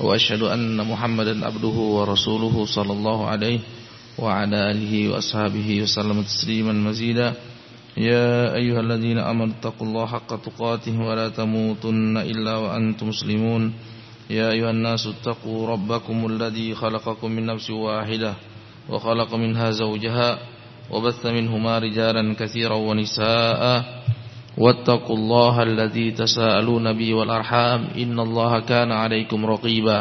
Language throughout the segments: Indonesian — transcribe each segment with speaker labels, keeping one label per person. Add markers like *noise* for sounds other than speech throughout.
Speaker 1: وأشهد أن محمدا عبده ورسوله صلى الله عليه وعلى آله وأصحابه وسلم تسليما مزيدا. يا أيها الذين آمنوا اتقوا الله حق تقاته ولا تموتن إلا وأنتم مسلمون. يا أيها الناس اتقوا ربكم الذي خلقكم من نفس واحدة وخلق منها زوجها وبث منهما رجالا كثيرا ونساء. واتقوا الله الذي تساءلون به والأرحام إن الله كان عليكم رقيبا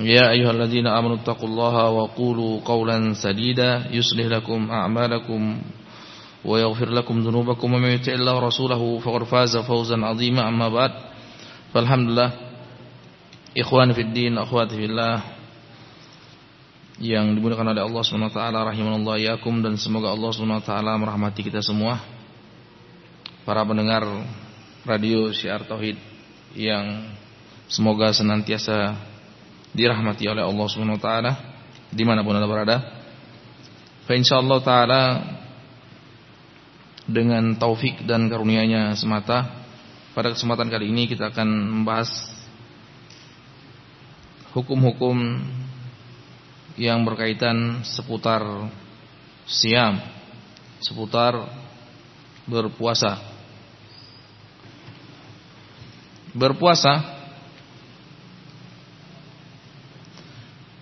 Speaker 1: يا أيها الذين آمنوا اتقوا الله وقولوا قولا سديدا يصلح لكم أعمالكم ويغفر لكم ذنوبكم ومن يطع الله ورسوله فقد فاز فوزا عظيما أما بعد فالحمد لله إخواني في الدين أخواتي في الله yang dimuliakan oleh Allah Subhanahu wa taala rahimanallahu yakum dan semoga Allah Subhanahu wa taala merahmati kita semua. Para pendengar radio Syiar Tauhid yang semoga senantiasa dirahmati oleh Allah Subhanahu wa taala di mana pun Anda berada. Fa insyaallah taala dengan taufik dan karunia-Nya semata pada kesempatan kali ini kita akan membahas hukum-hukum yang berkaitan seputar siam, seputar berpuasa. Berpuasa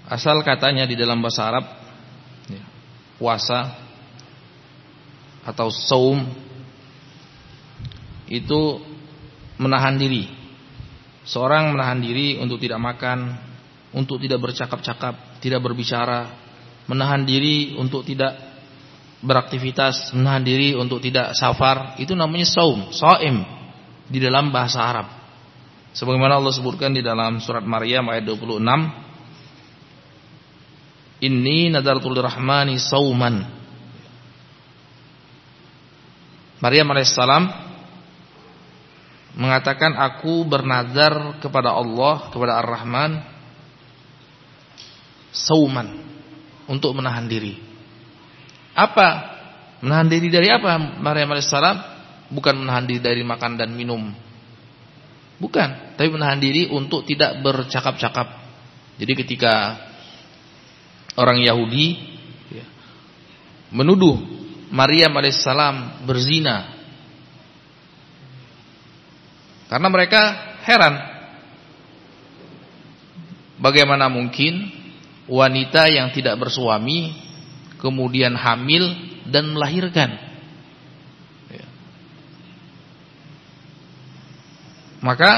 Speaker 1: asal katanya di dalam bahasa Arab ya, puasa atau saum itu menahan diri. Seorang menahan diri untuk tidak makan, untuk tidak bercakap-cakap, tidak berbicara, menahan diri untuk tidak beraktivitas, menahan diri untuk tidak safar, itu namanya saum, saim di dalam bahasa Arab. Sebagaimana Allah sebutkan di dalam surat Maryam ayat 26, Inni nadartul rahmani sauman. Maryam alaihissalam mengatakan aku bernazar kepada Allah, kepada Ar-Rahman sauman untuk menahan diri. Apa? Menahan diri dari apa? Maryam alaihissalam bukan menahan diri dari makan dan minum. Bukan, tapi menahan diri untuk tidak bercakap-cakap. Jadi ketika orang Yahudi ya, menuduh Maryam alaihissalam berzina. Karena mereka heran. Bagaimana mungkin wanita yang tidak bersuami kemudian hamil dan melahirkan. Maka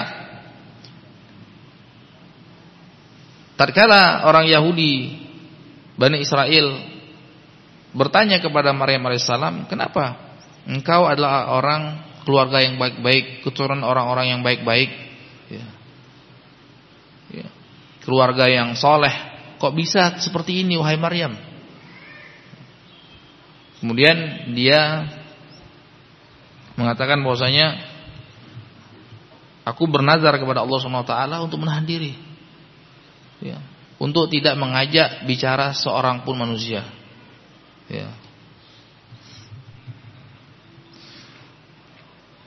Speaker 1: tatkala orang Yahudi Bani Israel bertanya kepada Maryam alaihissalam, "Kenapa engkau adalah orang keluarga yang baik-baik, keturunan orang-orang yang baik-baik, ya. Ya. keluarga yang soleh, kok bisa seperti ini wahai Maryam?" Kemudian dia mengatakan bahwasanya aku bernazar kepada Allah Subhanahu wa taala untuk menahan diri. Ya, untuk tidak mengajak bicara seorang pun manusia. Ya.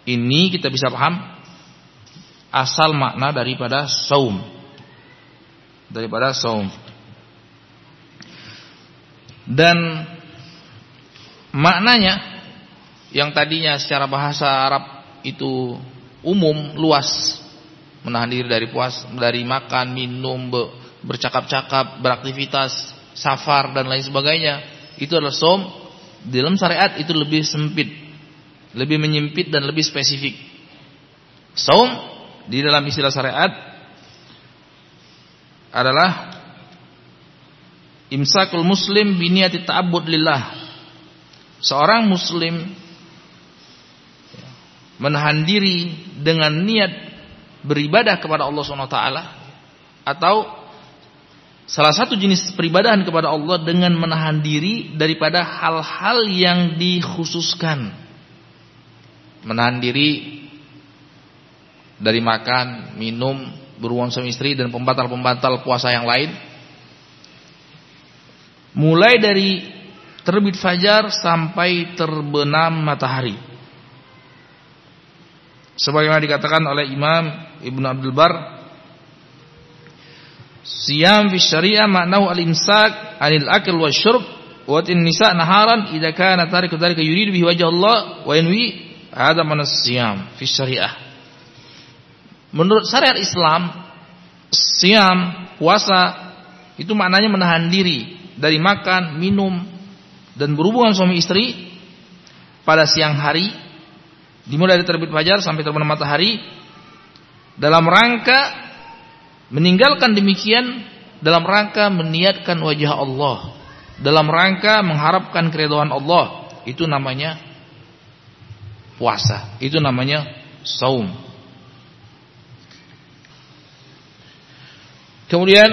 Speaker 1: Ini kita bisa paham asal makna daripada saum. Daripada saum. Dan maknanya yang tadinya secara bahasa Arab itu umum, luas, menahan diri dari puas, dari makan, minum, bercakap-cakap, beraktivitas, safar dan lain sebagainya, itu adalah som. Di dalam syariat itu lebih sempit, lebih menyempit dan lebih spesifik. Saum di dalam istilah syariat adalah imsakul muslim biniyati ta'abbud lillah. Seorang muslim menahan diri dengan niat beribadah kepada Allah taala atau salah satu jenis peribadahan kepada Allah dengan menahan diri daripada hal-hal yang dikhususkan. Menahan diri dari makan, minum, berhubungan suami istri dan pembatal-pembatal puasa yang lain. Mulai dari terbit fajar sampai terbenam matahari. Sebagaimana dikatakan oleh Imam Ibnu Abdul Bar, Siyam fi syariah maknahu al-imsak 'anil akl wa syurb wa tin nisa naharan idza kana tariku dzalika yuridu bihi wajh Allah wa yanwi hadha man siyam fi syariah. Menurut syariat Islam, siam puasa itu maknanya menahan diri dari makan, minum dan berhubungan suami istri pada siang hari dimulai dari terbit fajar sampai terbenam matahari dalam rangka Meninggalkan demikian dalam rangka meniatkan wajah Allah, dalam rangka mengharapkan keridhaan Allah, itu namanya puasa, itu namanya saum. Kemudian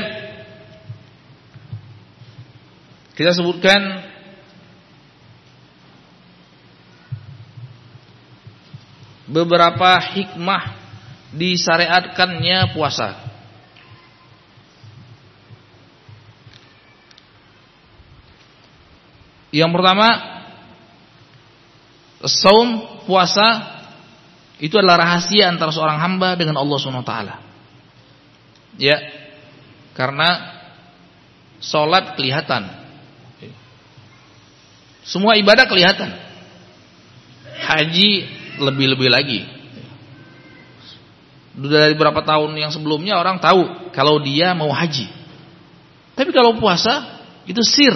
Speaker 1: kita sebutkan beberapa hikmah disyariatkannya puasa. Yang pertama, saum puasa itu adalah rahasia antara seorang hamba dengan Allah SWT. Ya, karena sholat kelihatan, semua ibadah kelihatan, haji lebih-lebih lagi. Dari beberapa tahun yang sebelumnya orang tahu kalau dia mau haji. Tapi kalau puasa itu sir,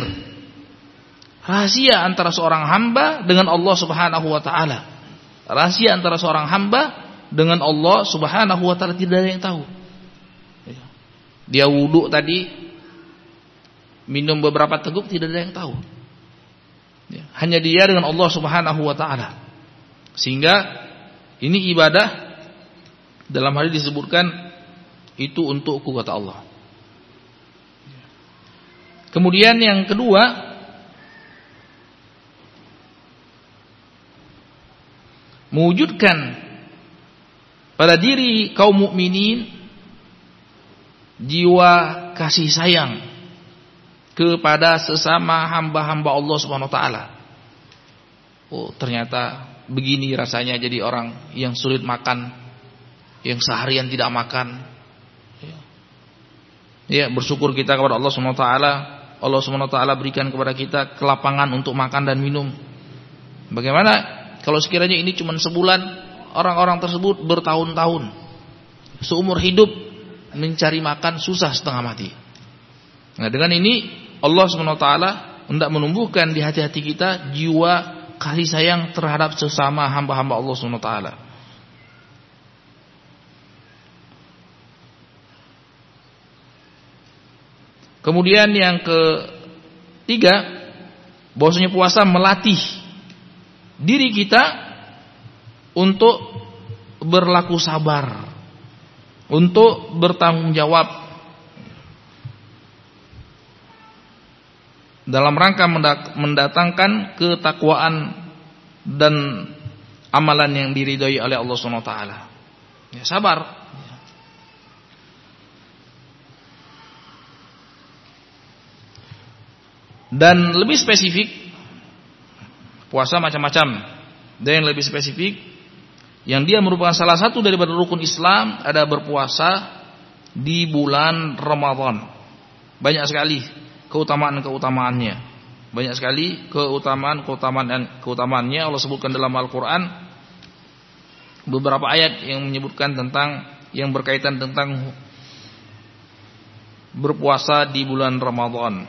Speaker 1: Rahasia antara seorang hamba dengan Allah Subhanahu wa taala. Rahasia antara seorang hamba dengan Allah Subhanahu wa taala tidak ada yang tahu. Dia wudhu tadi minum beberapa teguk tidak ada yang tahu. Hanya dia dengan Allah Subhanahu wa taala. Sehingga ini ibadah dalam hal ini disebutkan itu untukku kata Allah. Kemudian yang kedua mewujudkan pada diri kaum mukminin jiwa kasih sayang kepada sesama hamba-hamba Allah Subhanahu wa taala. Oh, ternyata begini rasanya jadi orang yang sulit makan, yang seharian tidak makan. Ya, ya bersyukur kita kepada Allah Subhanahu wa taala. Allah Subhanahu wa taala berikan kepada kita kelapangan untuk makan dan minum. Bagaimana kalau sekiranya ini cuma sebulan, orang-orang tersebut bertahun-tahun. Seumur hidup mencari makan susah setengah mati. Nah, dengan ini Allah SWT hendak menumbuhkan di hati-hati kita jiwa kasih sayang terhadap sesama hamba-hamba Allah SWT. Kemudian yang ketiga, bahwasanya puasa melatih diri kita untuk berlaku sabar, untuk bertanggung jawab dalam rangka mendatangkan ketakwaan dan amalan yang diridhoi oleh Allah Subhanahu wa taala. Ya, sabar. Dan lebih spesifik Puasa macam-macam. Dan yang lebih spesifik, yang dia merupakan salah satu daripada rukun Islam ada berpuasa di bulan Ramadan. Banyak sekali keutamaan-keutamaannya. Banyak sekali keutamaan-keutamaan keutamaannya Allah sebutkan dalam Al-Qur'an beberapa ayat yang menyebutkan tentang yang berkaitan tentang berpuasa di bulan Ramadan.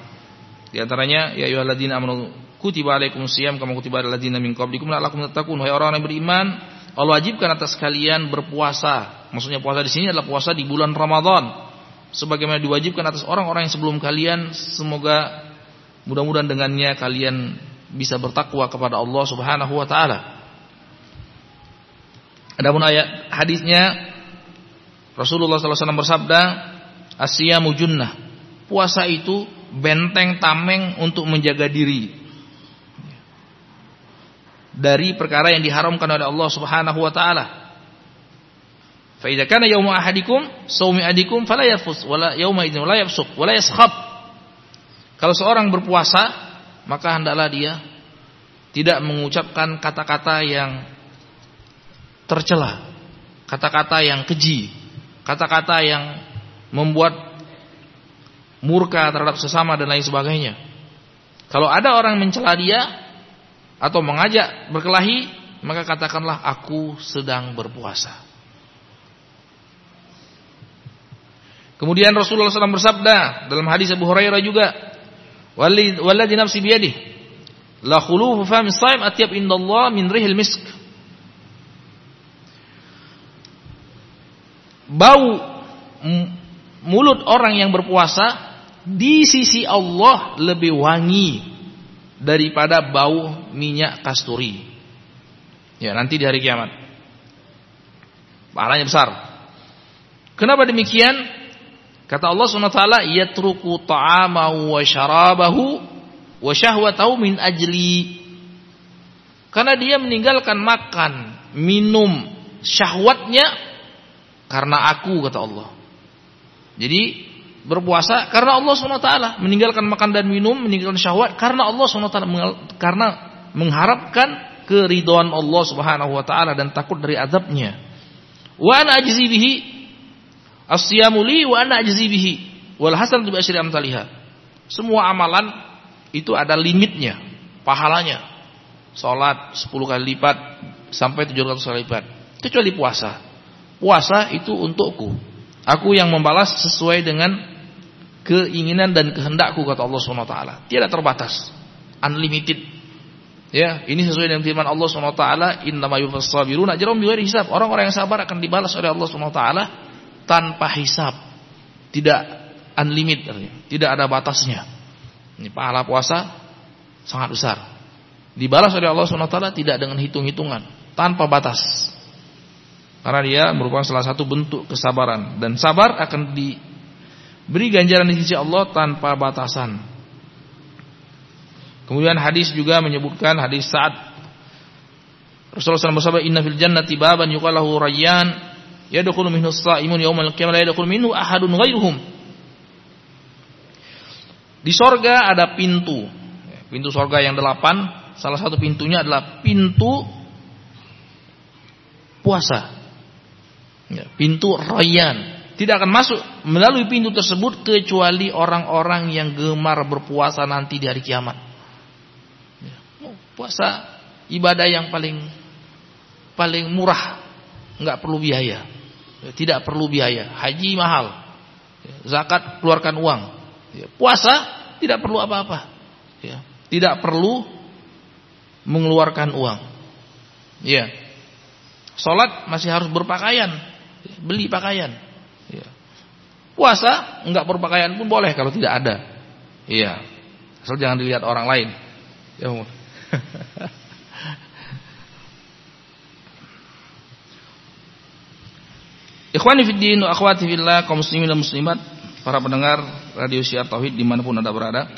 Speaker 1: Di antaranya ya ayyuhalladzina amanu kutiba alaikum siyam kama kutiba alal ladzina min qablikum la'allakum tattaqun wahai orang yang beriman Allah wajibkan atas kalian berpuasa maksudnya puasa di sini adalah puasa di bulan Ramadan sebagaimana diwajibkan atas orang-orang yang sebelum kalian semoga mudah-mudahan dengannya kalian bisa bertakwa kepada Allah Subhanahu wa taala. Adapun ayat hadisnya Rasulullah wasallam bersabda asyamu junnah. Puasa itu benteng tameng untuk menjaga diri. Dari perkara yang diharamkan oleh Allah Subhanahu wa taala. Fa idza kana yaumu saumi adikum fala yafus wala yauma idzin. Kalau seorang berpuasa, maka hendaklah dia tidak mengucapkan kata-kata yang tercela, kata-kata yang keji, kata-kata yang membuat murka terhadap sesama dan lain sebagainya. Kalau ada orang mencela dia atau mengajak berkelahi, maka katakanlah aku sedang berpuasa. Kemudian Rasulullah SAW bersabda dalam hadis Abu Hurairah juga, "Walladzi nafsi biyadih, la khulufu fami shaim atyab indallah min rihil misk." Bau mulut orang yang berpuasa di sisi Allah lebih wangi daripada bau minyak kasturi. Ya, nanti di hari kiamat. Pahalanya besar. Kenapa demikian? Kata Allah taala, "Yatruku ta'amahu wa syarabahu wa syahwatahu min ajli." Karena dia meninggalkan makan, minum, syahwatnya karena aku kata Allah. Jadi berpuasa karena Allah SWT meninggalkan makan dan minum meninggalkan syahwat karena Allah SWT karena mengharapkan keridhaan Allah Subhanahu wa taala dan takut dari azabnya wa ana ajzi bihi as-siyamu li wa ana ajzi bihi wal hasanatu bi amsalihha semua amalan itu ada limitnya pahalanya salat 10 kali lipat sampai 700 kali lipat kecuali puasa puasa itu untukku aku yang membalas sesuai dengan keinginan dan kehendakku kata Allah Subhanahu wa. Tidak terbatas. Unlimited. Ya, ini sesuai dengan firman Allah Subhanahu wa taala, "Innama yuwaffas sabiruna ajrahum bighairi hisab." Orang-orang yang sabar akan dibalas oleh Allah taala tanpa hisab. Tidak unlimited, tidak ada batasnya. Ini pahala puasa sangat besar. Dibalas oleh Allah Subhanahu wa taala tidak dengan hitung-hitungan, tanpa batas. Karena dia merupakan salah satu bentuk kesabaran dan sabar akan di beri ganjaran di sisi Allah tanpa batasan. Kemudian hadis juga menyebutkan hadis saat Rasulullah SAW bersabda inna fil jannati baban yuqalahu rayyan yadkhulu minhu as-sa'imun yaumal qiyamah la yadkhulu minhu ahadun ghairuhum. Di sorga ada pintu. Pintu sorga yang delapan. Salah satu pintunya adalah pintu puasa. Ya, pintu rayyan tidak akan masuk melalui pintu tersebut kecuali orang-orang yang gemar berpuasa nanti di hari kiamat. Ya, puasa ibadah yang paling paling murah, nggak perlu biaya, ya, tidak perlu biaya. Haji mahal, ya, zakat keluarkan uang. Puasa tidak perlu apa-apa, tidak perlu mengeluarkan uang. Ya, sholat masih harus berpakaian, beli pakaian. Puasa enggak berpakaian pun boleh kalau tidak ada. Iya. Asal jangan dilihat orang lain. Ya. *laughs* Ikhwani fi din wa akhwati fillah kaum muslimin dan muslimat, para pendengar radio Syiar Tauhid di mana pun Anda berada.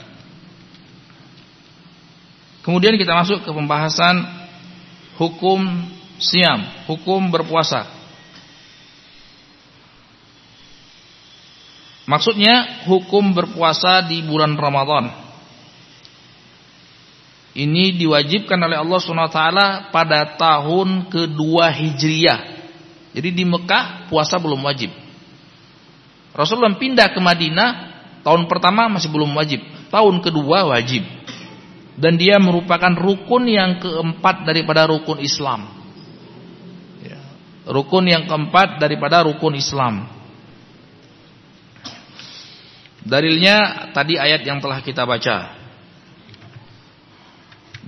Speaker 1: Kemudian kita masuk ke pembahasan hukum siam, hukum berpuasa. Maksudnya hukum berpuasa di bulan Ramadan. Ini diwajibkan oleh Allah SWT pada tahun kedua Hijriyah. Jadi di Mekah puasa belum wajib. Rasulullah pindah ke Madinah tahun pertama masih belum wajib. Tahun kedua wajib. Dan dia merupakan rukun yang keempat daripada rukun Islam. Ya. Rukun yang keempat daripada rukun Islam. Dalilnya tadi ayat yang telah kita baca.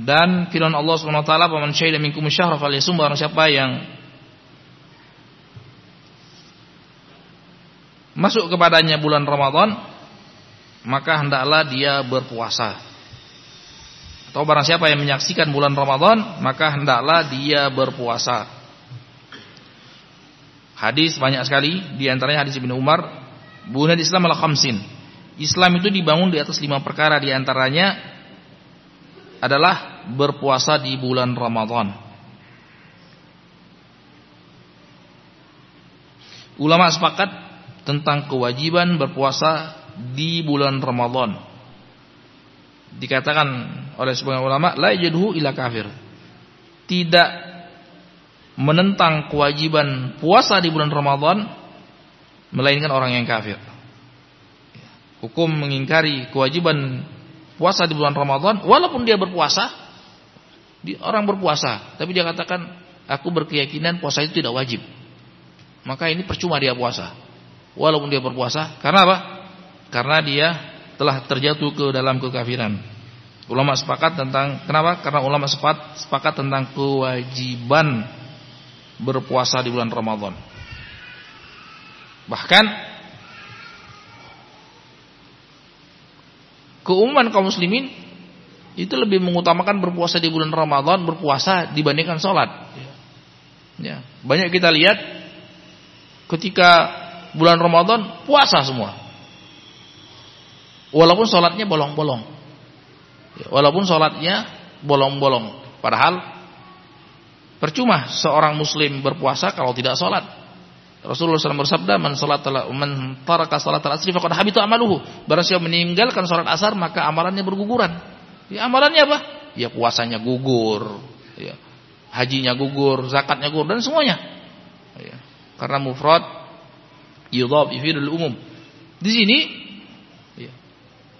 Speaker 1: Dan firman Allah Subhanahu wa taala, "Faman syahida minkum syahra falyasum." Barang siapa yang masuk kepadanya bulan Ramadan, maka hendaklah dia berpuasa. Atau barang siapa yang menyaksikan bulan Ramadan, maka hendaklah dia berpuasa. Hadis banyak sekali, di antaranya hadis Ibnu Umar, "Bunad Islam al khamsin." Islam itu dibangun di atas lima perkara di antaranya adalah berpuasa di bulan Ramadan. Ulama sepakat tentang kewajiban berpuasa di bulan Ramadan. Dikatakan oleh sebagian ulama la yajduhu ila kafir. Tidak menentang kewajiban puasa di bulan Ramadan melainkan orang yang kafir. Hukum mengingkari kewajiban puasa di bulan Ramadan walaupun dia berpuasa di orang berpuasa tapi dia katakan aku berkeyakinan puasa itu tidak wajib maka ini percuma dia puasa walaupun dia berpuasa. Karena apa? Karena dia telah terjatuh ke dalam kekafiran. Ulama sepakat tentang kenapa? Karena ulama sepakat sepakat tentang kewajiban berpuasa di bulan Ramadan. Bahkan keumuman kaum muslimin itu lebih mengutamakan berpuasa di bulan Ramadan berpuasa dibandingkan sholat. Ya. Banyak kita lihat ketika bulan Ramadan puasa semua. Walaupun sholatnya bolong-bolong. Walaupun sholatnya bolong-bolong. Padahal percuma seorang muslim berpuasa kalau tidak sholat. Rasulullah SAW bersabda, "Man salat man taraka salat al-asri faqad habita amaluhu." Barang siapa meninggalkan salat asar maka amalannya berguguran. Ya amalannya apa? Ya puasanya gugur, ya. Hajinya gugur, zakatnya gugur dan semuanya. Ya. Karena mufrad yudhab umum. Di sini ya.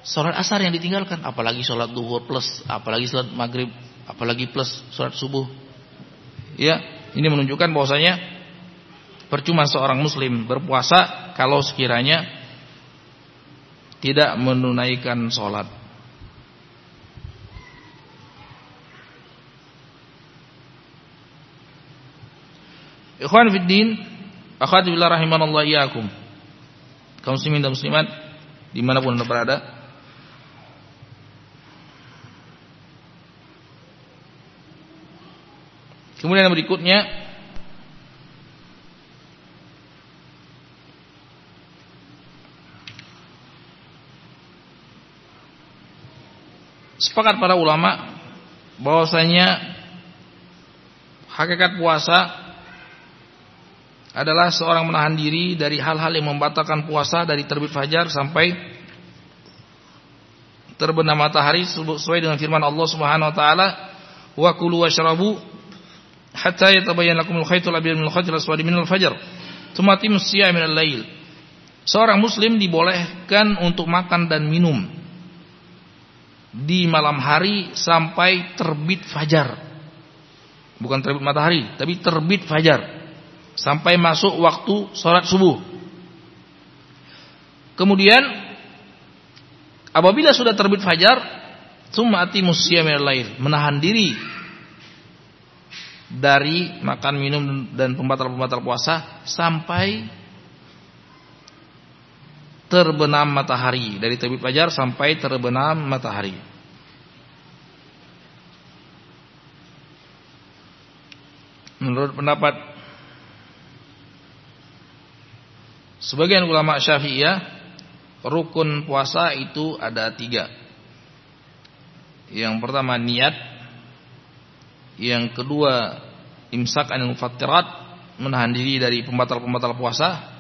Speaker 1: Salat asar yang ditinggalkan, apalagi salat duhur plus, apalagi salat maghrib, apalagi plus salat subuh. Ya, ini menunjukkan bahwasanya Percuma seorang muslim berpuasa kalau sekiranya tidak menunaikan sholat. Ikhwan fiddin, akhwati billah rahimanallah iyyakum. Kaum muslimin dan muslimat di mana pun anda berada. Kemudian yang berikutnya Sepakat para ulama bahwasanya hakikat puasa adalah seorang menahan diri dari hal-hal yang membatalkan puasa dari terbit fajar sampai terbenam matahari sesuai dengan firman Allah Subhanahu wa taala wa kulu washrabu hatta yatabayyana lakumul khaytul abyad minal khaytil aswad minal fajr tsumma timus siyam minal lail seorang muslim dibolehkan untuk makan dan minum di malam hari sampai terbit fajar. Bukan terbit matahari, tapi terbit fajar. Sampai masuk waktu sholat subuh. Kemudian apabila sudah terbit fajar, sumati musyamil lail, menahan diri dari makan minum dan pembatal-pembatal puasa sampai terbenam matahari dari terbit fajar sampai terbenam matahari. Menurut pendapat sebagian ulama Syafi'iyah, rukun puasa itu ada tiga. Yang pertama niat, yang kedua imsak anil mufattirat, menahan diri dari pembatal-pembatal puasa,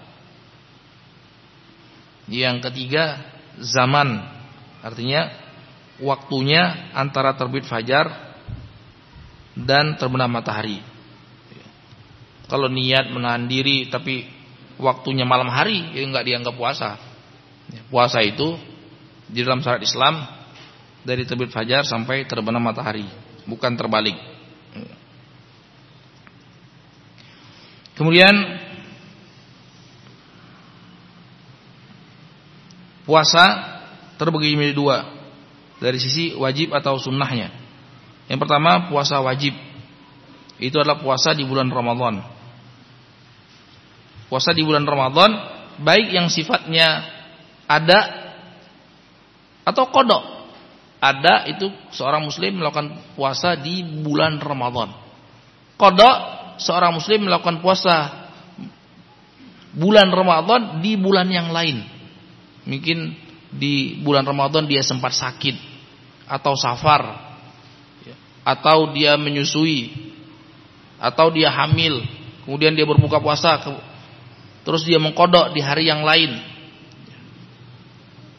Speaker 1: yang ketiga zaman artinya waktunya antara terbit fajar dan terbenam matahari. Kalau niat menahan diri tapi waktunya malam hari ya enggak dianggap puasa. Puasa itu di dalam syariat Islam dari terbit fajar sampai terbenam matahari, bukan terbalik. Kemudian puasa terbagi menjadi dua dari sisi wajib atau sunnahnya. Yang pertama puasa wajib itu adalah puasa di bulan Ramadan. Puasa di bulan Ramadan baik yang sifatnya ada atau kodok. Ada itu seorang muslim melakukan puasa di bulan Ramadan. Kodok seorang muslim melakukan puasa bulan Ramadan di bulan yang lain mungkin di bulan Ramadan dia sempat sakit atau safar atau dia menyusui atau dia hamil kemudian dia berbuka puasa terus dia mengkodok di hari yang lain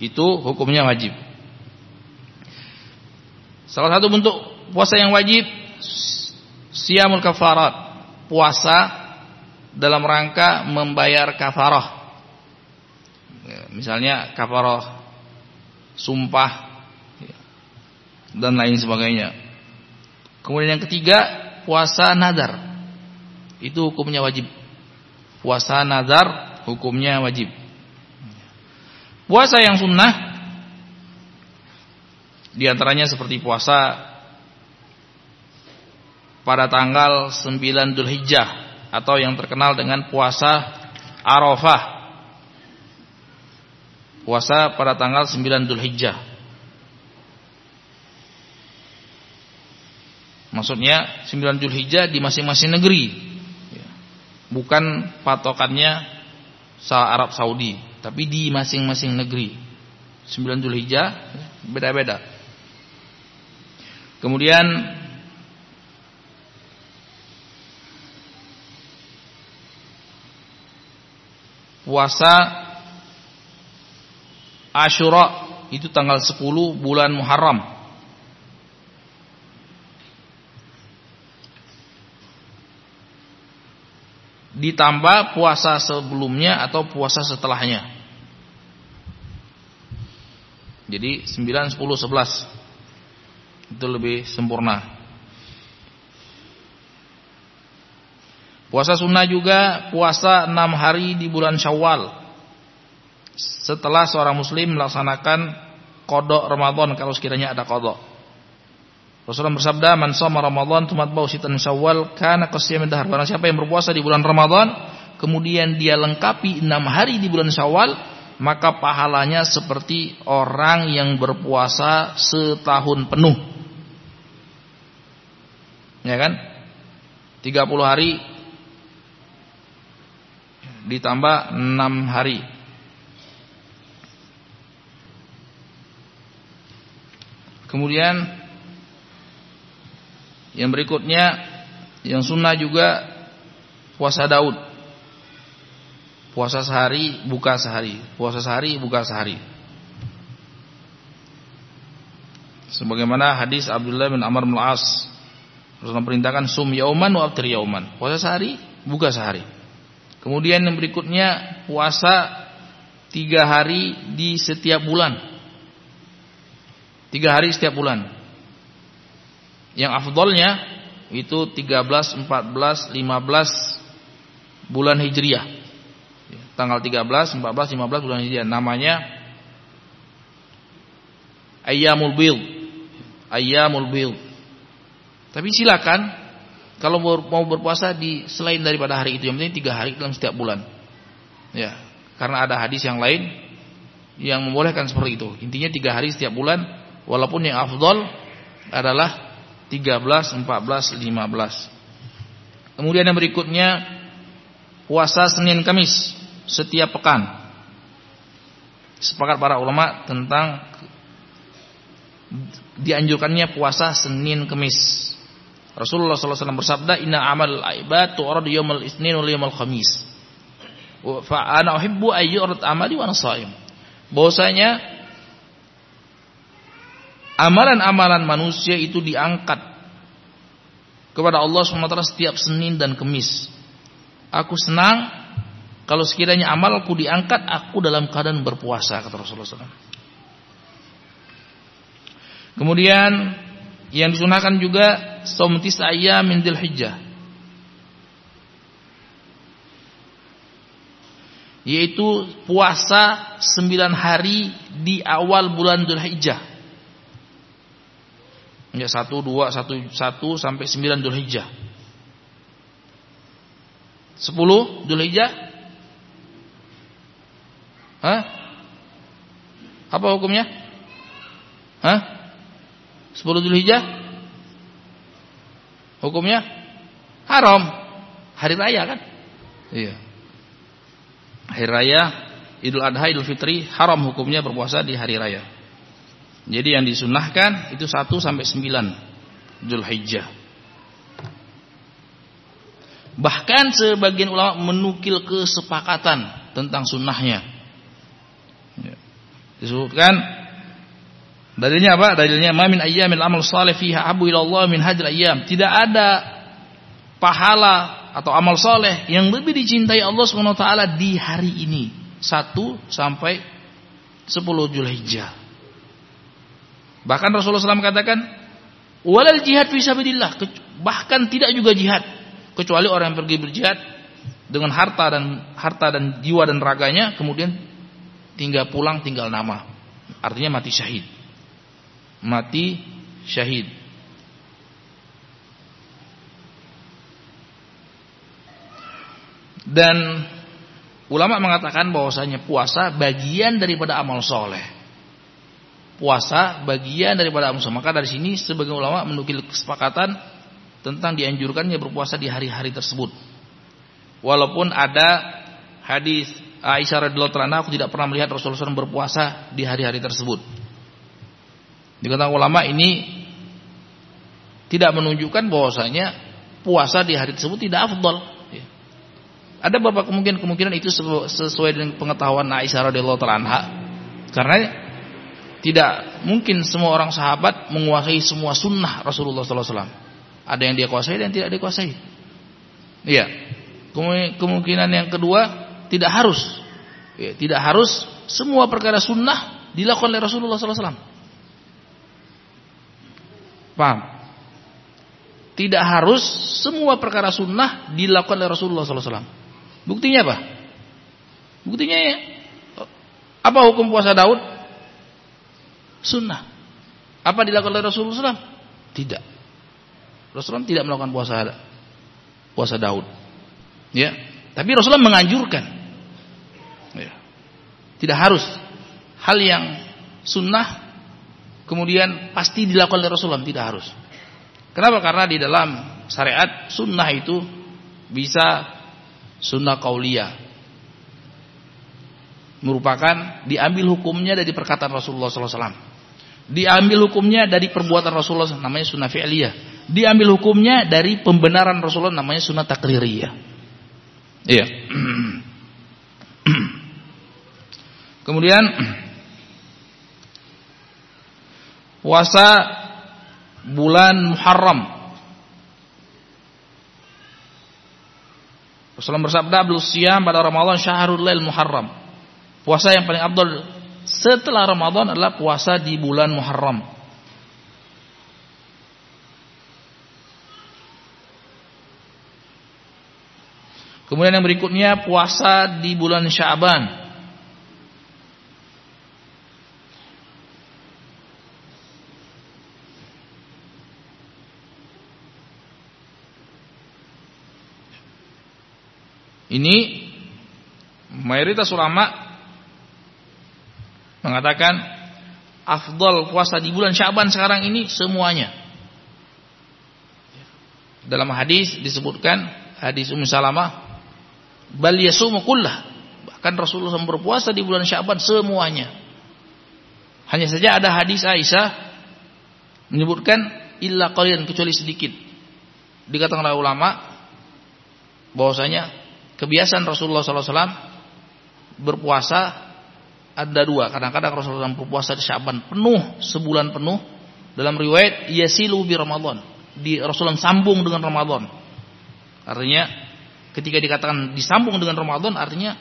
Speaker 1: itu hukumnya wajib salah satu bentuk puasa yang wajib siamul kafarat puasa dalam rangka membayar kafarah ya, misalnya kafarah sumpah ya, dan lain sebagainya. Kemudian yang ketiga, puasa nazar. Itu hukumnya wajib. Puasa nazar hukumnya wajib. Puasa yang sunnah di antaranya seperti puasa pada tanggal 9 Dzulhijjah atau yang terkenal dengan puasa Arafah puasa pada tanggal 9 Dhul Hijjah. Maksudnya 9 Dhul Hijjah di masing-masing negeri. Bukan patokannya Arab Saudi, tapi di masing-masing negeri. 9 Dhul Hijjah ya, beda-beda. Kemudian puasa Ashura itu tanggal 10 bulan Muharram. Ditambah puasa sebelumnya atau puasa setelahnya. Jadi 9, 10, 11. Itu lebih sempurna. Puasa sunnah juga puasa 6 hari di bulan Syawal setelah seorang muslim melaksanakan kodok Ramadan kalau sekiranya ada kodok. Rasulullah bersabda, "Man shoma Ramadan tumatba'u sitan Syawal kana qasyamid dahar." Barang siapa yang berpuasa di bulan Ramadan, kemudian dia lengkapi enam hari di bulan Syawal, maka pahalanya seperti orang yang berpuasa setahun penuh. Ya kan? 30 hari ditambah 6 hari Kemudian yang berikutnya yang sunnah juga puasa Daud. Puasa sehari, buka sehari. Puasa sehari, buka sehari. Sebagaimana hadis Abdullah bin Amr bin As Rasulullah perintahkan sum yauman wa aftir yauman. Puasa sehari, buka sehari. Kemudian yang berikutnya puasa tiga hari di setiap bulan. Tiga hari setiap bulan. Yang afdolnya itu 13, 14, 15 bulan Hijriah. Tanggal 13, 14, 15 bulan Hijriah. Namanya Ayyamul Bil. Ayyamul Bil. Tapi silakan kalau mau berpuasa di selain daripada hari itu yang penting tiga hari dalam setiap bulan. Ya, karena ada hadis yang lain yang membolehkan seperti itu. Intinya tiga hari setiap bulan Walaupun yang afdol adalah 13, 14, 15. Kemudian yang berikutnya puasa Senin Kamis setiap pekan. Sepakat para ulama tentang dianjurkannya puasa Senin Kamis. Rasulullah SAW bersabda, Inna amal ibad tu'rad yawmal isnin wal yawmal khamis. Fa ana uhibbu ayyurad amali wa nasaim. Bahwasanya amalan-amalan manusia itu diangkat kepada Allah SWT setiap Senin dan Kemis. Aku senang kalau sekiranya amalku diangkat, aku dalam keadaan berpuasa kata Rasulullah SAW. Kemudian yang disunahkan juga somtis ayam min hijjah. Yaitu puasa sembilan hari di awal bulan Dhul Hijjah. Ya satu dua satu satu sampai sembilan Dhul Hijjah. Sepuluh Dhul Hijjah. Hah? Apa hukumnya? Hah? Sepuluh Dhul Hijjah? Hukumnya haram. Hari raya kan? Iya. Hari raya Idul Adha, Idul Fitri haram hukumnya berpuasa di hari raya. Jadi yang disunahkan itu 1 sampai 9 Zulhijjah. Bahkan sebagian ulama menukil kesepakatan tentang sunnahnya. Ya. Disebutkan dalilnya apa? Dalilnya ma min ayyamil amal salih fiha abu ila Allah min hadil ayyam. Tidak ada pahala atau amal soleh yang lebih dicintai Allah swt di hari ini 1 sampai 10 Zulhijjah. Bahkan Rasulullah SAW katakan, walal jihad fisabilillah, bahkan tidak juga jihad, kecuali orang yang pergi berjihad dengan harta dan harta dan jiwa dan raganya, kemudian tinggal pulang tinggal nama, artinya mati syahid, mati syahid. Dan Ulama mengatakan bahwasanya puasa bagian daripada amal soleh. Puasa bagian daripada soleh. Maka dari sini sebagian ulama menukil kesepakatan tentang dianjurkannya berpuasa di hari-hari tersebut. Walaupun ada hadis Aisyah radhiyallahu anha aku tidak pernah melihat Rasulullah SAW berpuasa di hari-hari tersebut. Dikatakan ulama ini tidak menunjukkan bahwasanya puasa di hari tersebut tidak afdal. Ada beberapa kemungkinan-kemungkinan itu sesuai dengan pengetahuan Aisyah radhiyallahu taala Karena tidak mungkin semua orang sahabat menguasai semua sunnah Rasulullah wasallam. Ada yang dia kuasai dan tidak dikuasai. Iya. Kemungkinan yang kedua tidak harus. Ya, tidak harus semua perkara sunnah dilakukan oleh Rasulullah wasallam. Paham? Tidak harus semua perkara sunnah dilakukan oleh Rasulullah wasallam. Buktinya apa? Buktinya ya. Apa hukum puasa Daud? Sunnah. Apa dilakukan oleh Rasulullah SAW? Tidak. Rasulullah tidak melakukan puasa puasa Daud. Ya. Tapi Rasulullah menganjurkan. Ya. Tidak harus hal yang sunnah kemudian pasti dilakukan oleh Rasulullah tidak harus. Kenapa? Karena di dalam syariat sunnah itu bisa sunnah kauliyah merupakan diambil hukumnya dari perkataan Rasulullah SAW. Diambil hukumnya dari perbuatan Rasulullah namanya sunnah fi'liyah. Diambil hukumnya dari pembenaran Rasulullah namanya sunnah takririyah. Iya. *clears throat* Kemudian *clears throat* puasa bulan Muharram Rasulullah bersabda Siyam pada Ramadan syahrul lail Muharram. Puasa yang paling abdul setelah Ramadan adalah puasa di bulan Muharram. Kemudian yang berikutnya puasa di bulan Syaban. Ini mayoritas ulama mengatakan afdol puasa di bulan Syaban sekarang ini semuanya. Dalam hadis disebutkan hadis Ummu Salamah bal yasumu kullah. Bahkan Rasulullah SAW berpuasa di bulan Syaban semuanya. Hanya saja ada hadis Aisyah menyebutkan illa qalilan kecuali sedikit. Dikatakan oleh ulama bahwasanya kebiasaan Rasulullah SAW berpuasa ada dua. Kadang-kadang Rasulullah SAW berpuasa di Syaban penuh sebulan penuh. Dalam riwayat yasilu bi Ramadan. Di Rasulullah sambung dengan Ramadan. Artinya ketika dikatakan disambung dengan Ramadan artinya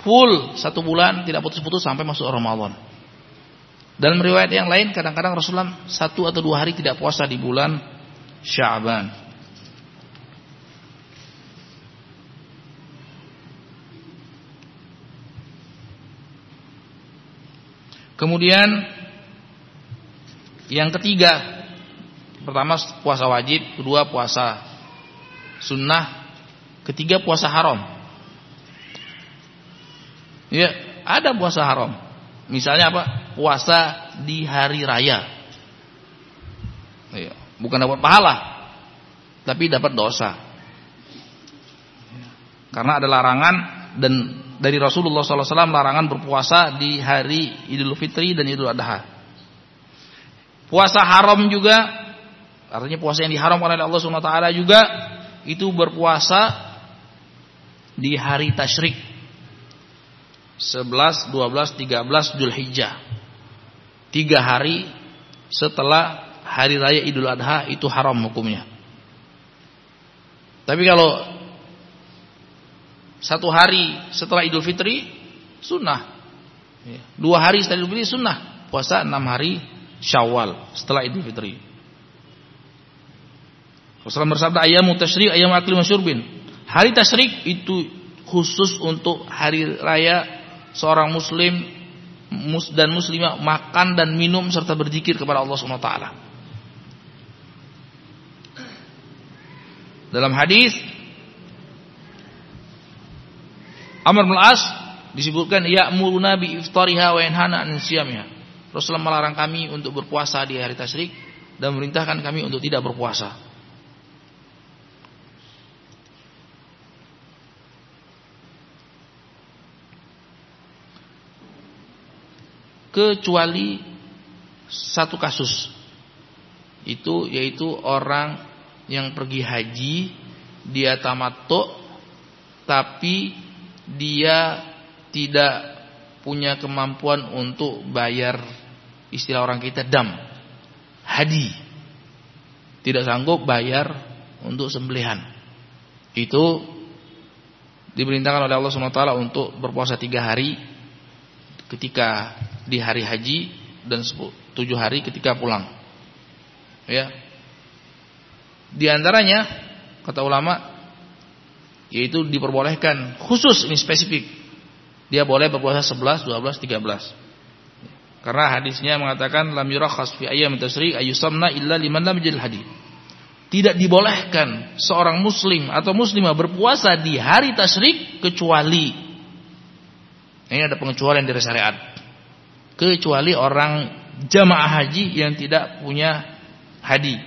Speaker 1: full satu bulan tidak putus-putus sampai masuk Ramadan. Dalam riwayat yang lain kadang-kadang Rasulullah satu atau dua hari tidak puasa di bulan Syaban. Kemudian yang ketiga, pertama puasa wajib, kedua puasa sunnah, ketiga puasa haram. Ya, ada puasa haram. Misalnya apa? Puasa di hari raya. Ya, bukan dapat pahala, tapi dapat dosa. Karena ada larangan dan dari Rasulullah SAW larangan berpuasa di hari Idul Fitri dan Idul Adha. Puasa haram juga, artinya puasa yang diharamkan oleh Allah SWT juga itu berpuasa di hari Tashrik 11, 12, 13 Dhul Hijjah. Tiga hari setelah hari raya Idul Adha itu haram hukumnya. Tapi kalau satu hari setelah Idul Fitri sunnah. Ya. Dua hari setelah Idul Fitri sunnah. Puasa enam hari Syawal setelah Idul Fitri. Rasulullah bersabda ayam tasyrik ayam akli masyurbin. Hari tasyrik itu khusus untuk hari raya seorang muslim dan muslimah makan dan minum serta berzikir kepada Allah Subhanahu wa taala. Dalam hadis Amr bin As disebutkan ya'muruna bi iftariha wa yanhana an siyamiha. Rasulullah melarang kami untuk berpuasa di hari tasyrik dan memerintahkan kami untuk tidak berpuasa. Kecuali satu kasus itu yaitu orang yang pergi haji dia tamattu tapi dia tidak punya kemampuan untuk bayar istilah orang kita dam hadi. Tidak sanggup bayar untuk sembelihan. Itu diperintahkan oleh Allah SWT untuk berpuasa tiga hari ketika di hari haji dan tujuh hari ketika pulang. Ya. Di antaranya kata ulama yaitu diperbolehkan khusus ini spesifik. Dia boleh berpuasa 11, 12, 13 karena hadisnya mengatakan lam yurakhas fi ayyam tasyrik ayusamna illa liman lam yajid hadi tidak dibolehkan seorang muslim atau muslimah berpuasa di hari tasyrik kecuali ini ada pengecualian dari syariat kecuali orang jamaah haji yang tidak punya hadi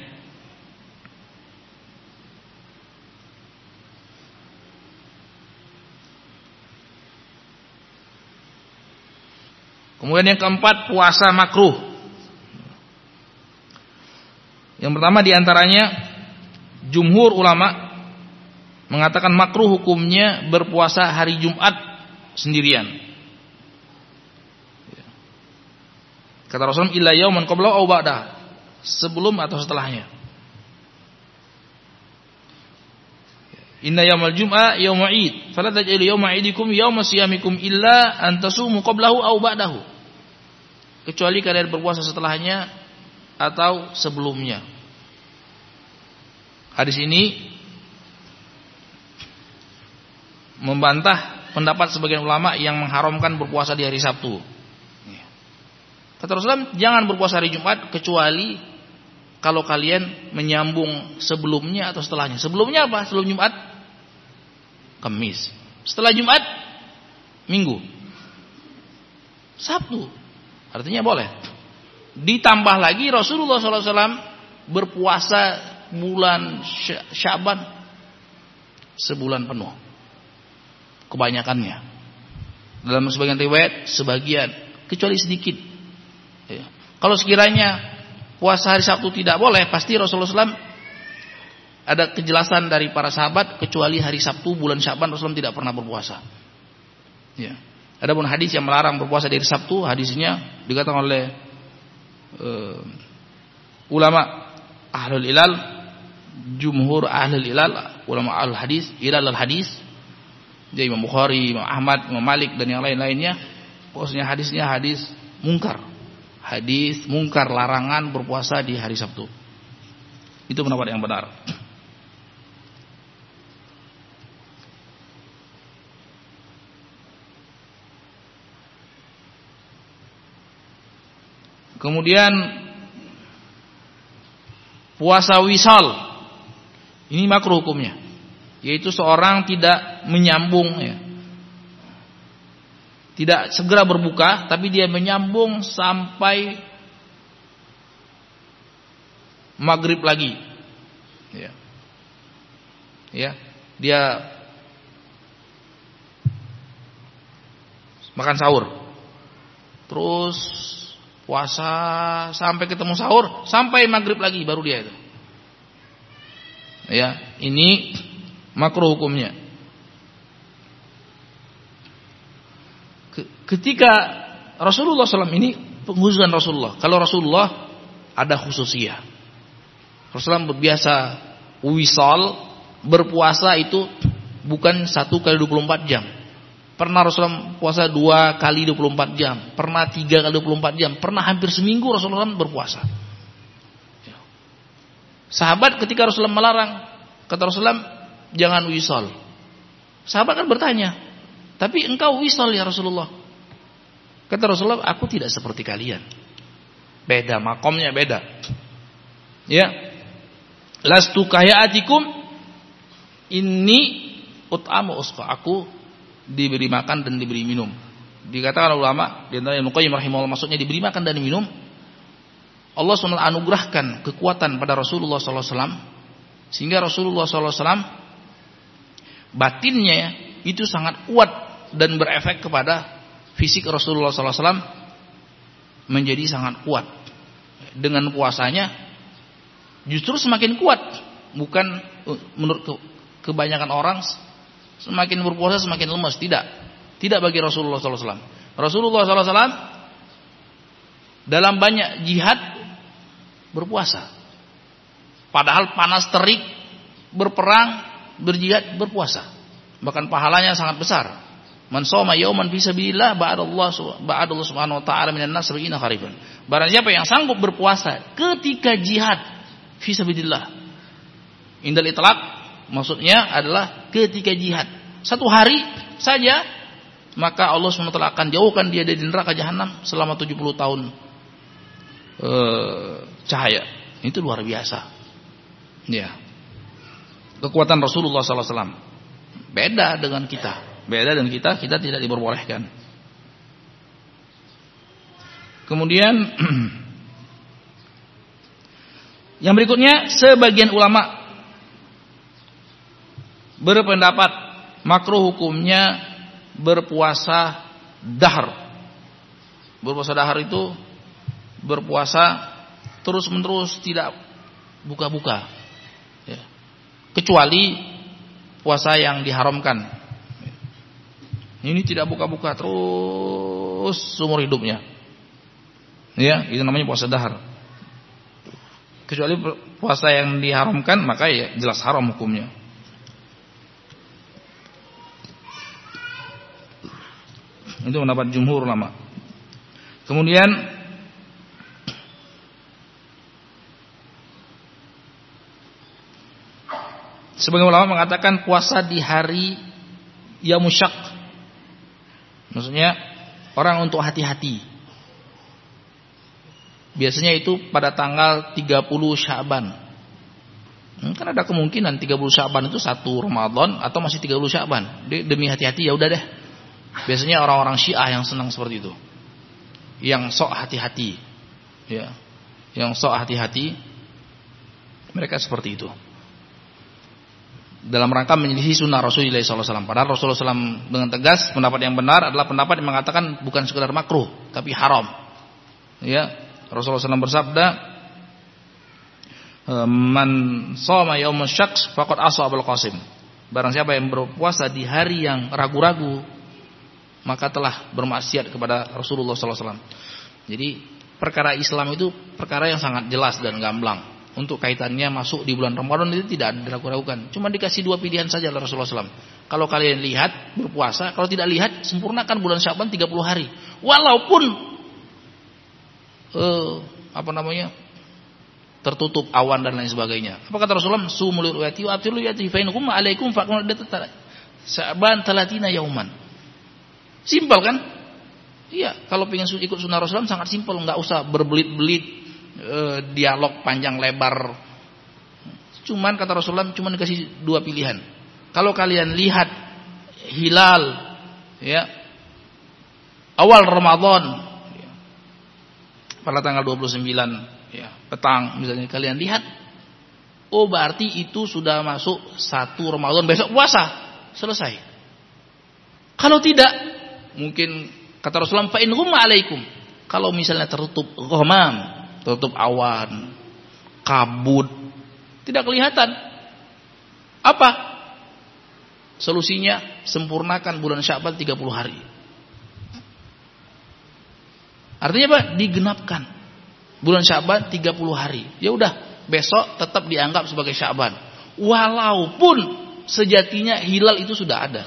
Speaker 1: Kemudian yang keempat puasa makruh. Yang pertama di antaranya jumhur ulama mengatakan makruh hukumnya berpuasa hari Jumat sendirian. Kata Rasulullah illa yauman qabla. Sebelum atau setelahnya. Inna yaumal jum'a yaumul id, fala taj'alu yauma idikum yauma siyamikum illa an tasumu qablahu aw ba'dahu. Kecuali kalian berpuasa setelahnya atau sebelumnya. Hadis ini membantah pendapat sebagian ulama yang mengharamkan berpuasa di hari Sabtu. Kata Rasulullah, jangan berpuasa hari Jumat kecuali kalau kalian menyambung sebelumnya atau setelahnya. Sebelumnya apa? Sebelum Jumat Kamis. Setelah Jumat, Minggu. Sabtu. Artinya boleh. Ditambah lagi Rasulullah SAW berpuasa bulan Syaban sebulan penuh. Kebanyakannya. Dalam sebagian riwayat, sebagian. Kecuali sedikit. Ya. Kalau sekiranya puasa hari Sabtu tidak boleh, pasti Rasulullah SAW ada kejelasan dari para sahabat kecuali hari Sabtu bulan Syaban Rasulullah tidak pernah berpuasa. Ya. Adapun hadis yang melarang berpuasa dari Sabtu, hadisnya dikatakan oleh uh, ulama ahlul ilal, jumhur ahlul ilal, ulama ahlul hadis, ilal al hadis, jadi Imam Bukhari, Imam Ahmad, Imam Malik dan yang lain-lainnya, pokoknya hadisnya hadis mungkar. Hadis mungkar larangan berpuasa di hari Sabtu. Itu pendapat yang benar. Kemudian puasa wisal. Ini makruh hukumnya. Yaitu seorang tidak menyambung ya. Tidak segera berbuka tapi dia menyambung sampai maghrib lagi. Ya. Ya, dia makan sahur. Terus puasa sampai ketemu sahur, sampai maghrib lagi baru dia itu. Ya, ini makruh hukumnya. Ketika Rasulullah SAW ini penghususan Rasulullah. Kalau Rasulullah ada khususnya. Rasulullah berbiasa wisal berpuasa itu bukan satu kali 24 jam. Pernah Rasulullah puasa dua kali 24 jam. Pernah tiga kali 24 jam. Pernah hampir seminggu Rasulullah berpuasa. Sahabat ketika Rasulullah melarang. Kata Rasulullah jangan wisol. Sahabat kan bertanya. Tapi engkau wisol ya Rasulullah. Kata Rasulullah aku tidak seperti kalian. Beda makomnya beda. Ya. Lastu atikum ini ut'amu usqa. Aku diberi makan dan diberi minum. Dikatakan ulama, di antara Ibnu rahimahullah maksudnya diberi makan dan minum. Allah SWT anugerahkan kekuatan pada Rasulullah SAW sehingga Rasulullah SAW batinnya itu sangat kuat dan berefek kepada fisik Rasulullah SAW menjadi sangat kuat dengan puasanya justru semakin kuat bukan uh, menurut kebanyakan orang Semakin berpuasa semakin lemas. Tidak. Tidak bagi Rasulullah SAW. Rasulullah SAW dalam banyak jihad berpuasa. Padahal panas terik, berperang, berjihad, berpuasa. Bahkan pahalanya sangat besar. Man shoma yauman fi sabilillah ba'adallah ba'adallah subhanahu wa ta'ala minan nas sab'ina kharifan. Barang siapa yang sanggup berpuasa ketika jihad fi sabilillah. Indal itlaq Maksudnya adalah ketika jihad. Satu hari saja maka Allah SWT akan jauhkan dia dari neraka jahanam selama 70 tahun e, cahaya. Itu luar biasa. Ya. Kekuatan Rasulullah SAW. Beda dengan kita. Beda dengan kita, kita tidak diperbolehkan. Kemudian *clears throat* yang berikutnya sebagian ulama berpendapat makruh hukumnya berpuasa dahar. Berpuasa dahar itu berpuasa terus menerus tidak buka-buka. Ya. Kecuali puasa yang diharamkan. Ini tidak buka-buka terus seumur hidupnya. Ya, itu namanya puasa dahar. Kecuali puasa yang diharamkan maka ya jelas haram hukumnya. Itu pendapat jumhur ulama. Kemudian sebagian ulama mengatakan puasa di hari Yamusyak. Maksudnya orang untuk hati-hati. Biasanya itu pada tanggal 30 Syaban. Hmm, kan ada kemungkinan 30 Syaban itu satu Ramadan atau masih 30 Syaban. Demi hati-hati ya udah deh Biasanya orang-orang Syiah yang senang seperti itu. Yang sok hati-hati. Ya. Yang sok hati-hati mereka seperti itu. Dalam rangka menyelisih sunnah Rasulullah SAW. Padahal Rasulullah SAW dengan tegas pendapat yang benar adalah pendapat yang mengatakan bukan sekedar makruh, tapi haram. Ya, Rasulullah SAW bersabda, "Man shoma yaum syaks faqad asa Abul Qasim." Barang siapa yang berpuasa di hari yang ragu-ragu, maka telah bermaksiat kepada Rasulullah SAW. Jadi perkara Islam itu perkara yang sangat jelas dan gamblang. Untuk kaitannya masuk di bulan Ramadan itu tidak diragukan. Cuma dikasih dua pilihan saja oleh Rasulullah SAW. Kalau kalian lihat berpuasa, kalau tidak lihat sempurnakan bulan Syaban 30 hari. Walaupun uh, apa namanya tertutup awan dan lain sebagainya. Apa kata Rasulullah? Sumul ru'yati wa abtilu yati fa in alaikum faqul Syaban talatina yauman. Simpel kan? Iya, kalau pengen ikut sunnah Rasulullah sangat simpel, nggak usah berbelit-belit e, dialog panjang lebar. Cuman kata Rasulullah cuma dikasih dua pilihan. Kalau kalian lihat hilal ya awal Ramadan ya, pada tanggal 29 ya, petang misalnya kalian lihat oh berarti itu sudah masuk satu Ramadan besok puasa selesai. Kalau tidak mungkin Kata Rasulullah, "Fa in alaikum." Kalau misalnya tertutup ghamam, tertutup awan, kabut, tidak kelihatan. Apa? Solusinya sempurnakan bulan Sya'ban 30 hari. Artinya apa? Digenapkan. Bulan Sya'ban 30 hari. Ya udah, besok tetap dianggap sebagai Sya'ban. Walaupun sejatinya hilal itu sudah ada.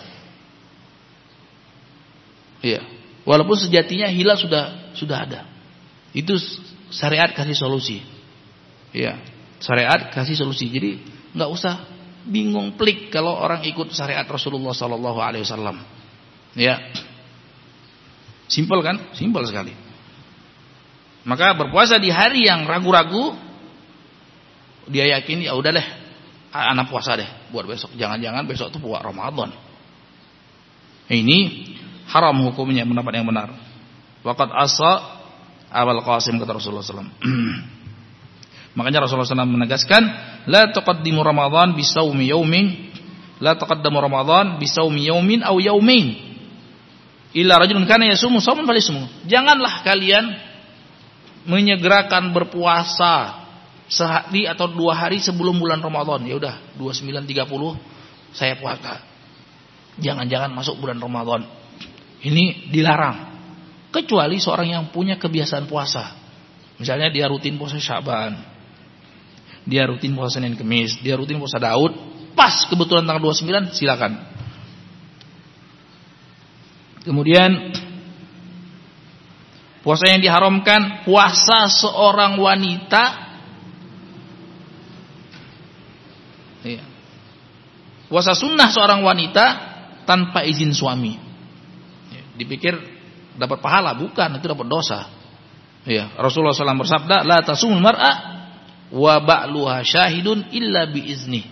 Speaker 1: Iya. Walaupun sejatinya hilal sudah sudah ada. Itu syariat kasih solusi. Iya. Syariat kasih solusi. Jadi nggak usah bingung pelik kalau orang ikut syariat Rasulullah Sallallahu Alaihi Wasallam. Ya. Simpel kan? Simpel sekali. Maka berpuasa di hari yang ragu-ragu dia yakin ya udah deh anak puasa deh buat besok. Jangan-jangan besok itu buat Ramadan. Ini haram hukumnya pendapat yang benar. Waqat asa Abul Qasim kata Rasulullah SAW. *clears throat* Makanya Rasulullah SAW menegaskan, la taqaddimu Ramadan bisawmi yaumin, la taqaddamu Ramadan bisawmi yaumin aw yaumin. Illa rajulun kana yasumu sawman falisumu. Janganlah kalian menyegerakan berpuasa sehari atau dua hari sebelum bulan Ramadan. Ya udah, 2930 saya puasa. Jangan-jangan masuk bulan Ramadan. Ini dilarang. Kecuali seorang yang punya kebiasaan puasa. Misalnya dia rutin puasa Syaban. Dia rutin puasa Senin Kemis, dia rutin puasa Daud, pas kebetulan tanggal 29 silakan. Kemudian Puasa yang diharamkan puasa seorang wanita iya. Puasa sunnah seorang wanita tanpa izin suami. Iya. Dipikir dapat pahala, bukan, itu dapat dosa. Ya, Rasulullah SAW bersabda, "La tasumul mar'a wa ba'luha syahidun illa biizni."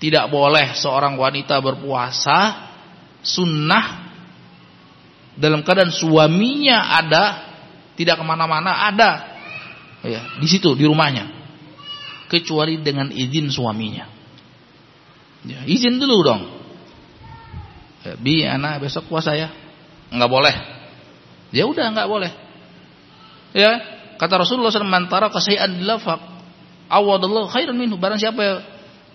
Speaker 1: Tidak boleh seorang wanita berpuasa sunnah dalam keadaan suaminya ada tidak ke mana-mana ada. Ya di situ di rumahnya. Kecuali dengan izin suaminya. Ya, izin dulu dong. Ya, bi anak besok puasa ya. Nggak boleh ya udah nggak boleh ya kata Rasulullah SAW mantara kasai'an dilafak awadallahu khairan minhu barang siapa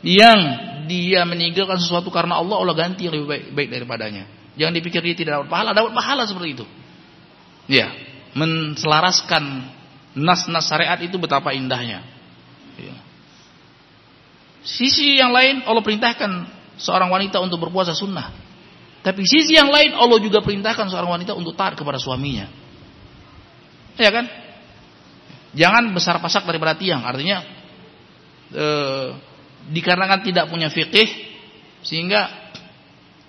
Speaker 1: yang dia meninggalkan sesuatu karena Allah Allah ganti yang lebih baik, baik daripadanya jangan dipikir dia tidak dapat pahala dapat pahala seperti itu ya menselaraskan nas-nas syariat itu betapa indahnya. Ya. Sisi yang lain Allah perintahkan seorang wanita untuk berpuasa sunnah. Tapi sisi yang lain Allah juga perintahkan seorang wanita untuk taat kepada suaminya. Ya kan? Jangan besar pasak daripada tiang. Artinya e, dikarenakan tidak punya fikih sehingga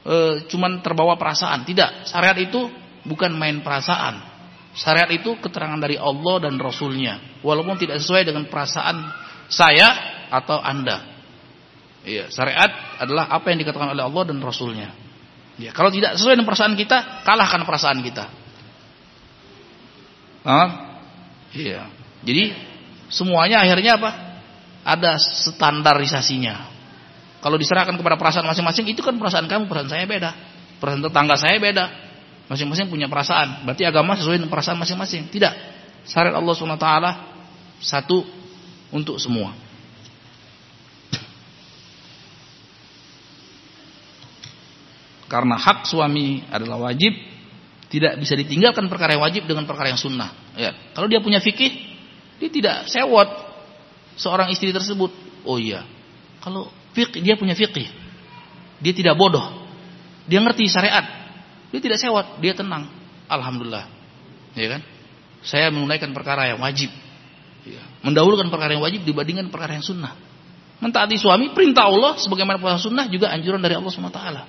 Speaker 1: e, cuman terbawa perasaan. Tidak, syariat itu bukan main perasaan. Syariat itu keterangan dari Allah dan Rasulnya. Walaupun tidak sesuai dengan perasaan saya atau anda. Iya, syariat adalah apa yang dikatakan oleh Allah dan Rasulnya. Ya, kalau tidak sesuai dengan perasaan kita, kalahkan perasaan kita. Nah, iya. Jadi semuanya akhirnya apa? Ada standarisasinya. Kalau diserahkan kepada perasaan masing-masing, itu kan perasaan kamu, perasaan saya beda. Perasaan tetangga saya beda. Masing-masing punya perasaan. Berarti agama sesuai dengan perasaan masing-masing. Tidak. Syariat Allah SWT satu untuk semua. Karena hak suami adalah wajib, tidak bisa ditinggalkan perkara yang wajib dengan perkara yang sunnah. Ya. Kalau dia punya fikih, dia tidak sewot seorang istri tersebut. Oh iya, kalau fikih dia punya fikih, dia tidak bodoh, dia ngerti syariat, dia tidak sewot, dia tenang. Alhamdulillah. Ya kan? Saya menunaikan perkara yang wajib. Ya. Mendahulukan perkara yang wajib dibandingkan perkara yang sunnah. Mentaati suami, perintah Allah sebagaimana perkara sunnah juga anjuran dari Allah SWT. Ya.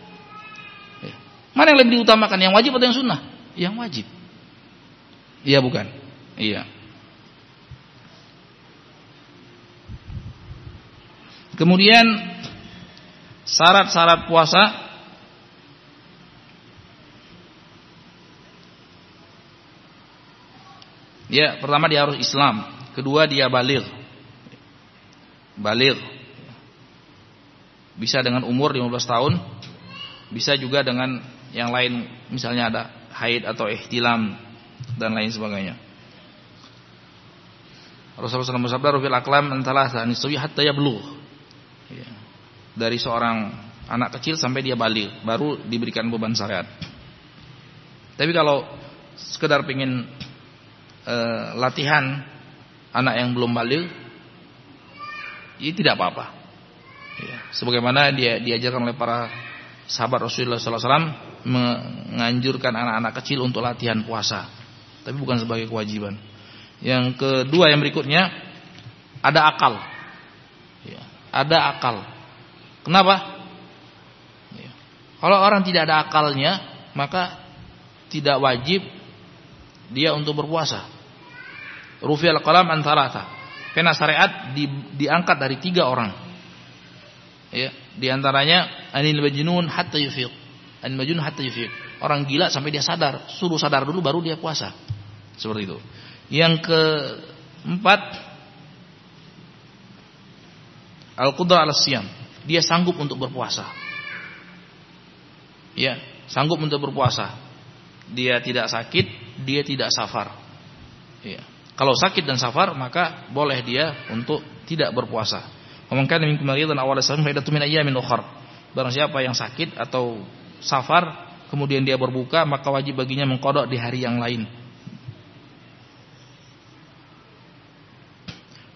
Speaker 1: Mana yang lebih diutamakan, yang wajib atau yang sunnah? Yang wajib. Iya bukan? Iya. Kemudian syarat-syarat puasa Ya, pertama dia harus Islam, kedua dia balir. Balir. Bisa dengan umur 15 tahun, bisa juga dengan yang lain misalnya ada haid atau ihtilam dan lain sebagainya. Rasulullah SAW bersabda, "Rufil aklam antalah anisawi hatta yablugh." Ya. Dari seorang anak kecil sampai dia balik, baru diberikan beban syariat. Tapi kalau sekedar pengen e, latihan anak yang belum balik, ini tidak apa-apa. Ya. Sebagaimana dia diajarkan oleh para sahabat Rasulullah SAW menganjurkan anak-anak kecil untuk latihan puasa, tapi bukan sebagai kewajiban. Yang kedua yang berikutnya ada akal. Ya, ada akal. Kenapa? Ya. Kalau orang tidak ada akalnya, maka tidak wajib dia untuk berpuasa. Rufi'al qalam antarata. Pena syariat di, diangkat dari tiga orang. Ya, di antaranya anil majnun hatta yufiq. Anil majnun hatta yufiq. Orang gila sampai dia sadar, suruh sadar dulu baru dia puasa. Seperti itu. Yang keempat Al-Qudra al siyam Dia sanggup untuk berpuasa Ya Sanggup untuk berpuasa Dia tidak sakit Dia tidak safar ya. Kalau sakit dan safar Maka boleh dia untuk tidak berpuasa Mungkin minkum dan awal salam faidatu min ayyamin ukhar. Barang siapa yang sakit atau safar kemudian dia berbuka maka wajib baginya mengkodok di hari yang lain.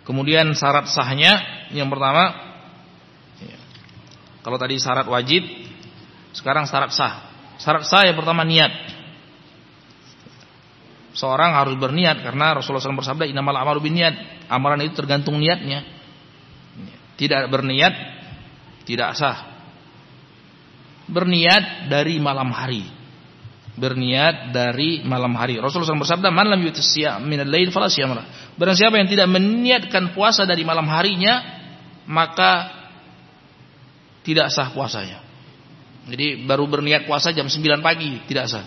Speaker 1: Kemudian syarat sahnya yang pertama ya, kalau tadi syarat wajib, sekarang syarat sah. Syarat sah yang pertama niat. Seorang harus berniat karena Rasulullah SAW bersabda inamal amalu niat Amalan itu tergantung niatnya. Tidak berniat tidak sah. Berniat dari malam hari berniat dari malam hari. Rasulullah SAW bersabda, "Man lam yutisya min al-lail fala Barang siapa yang tidak meniatkan puasa dari malam harinya, maka tidak sah puasanya. Jadi baru berniat puasa jam 9 pagi, tidak sah.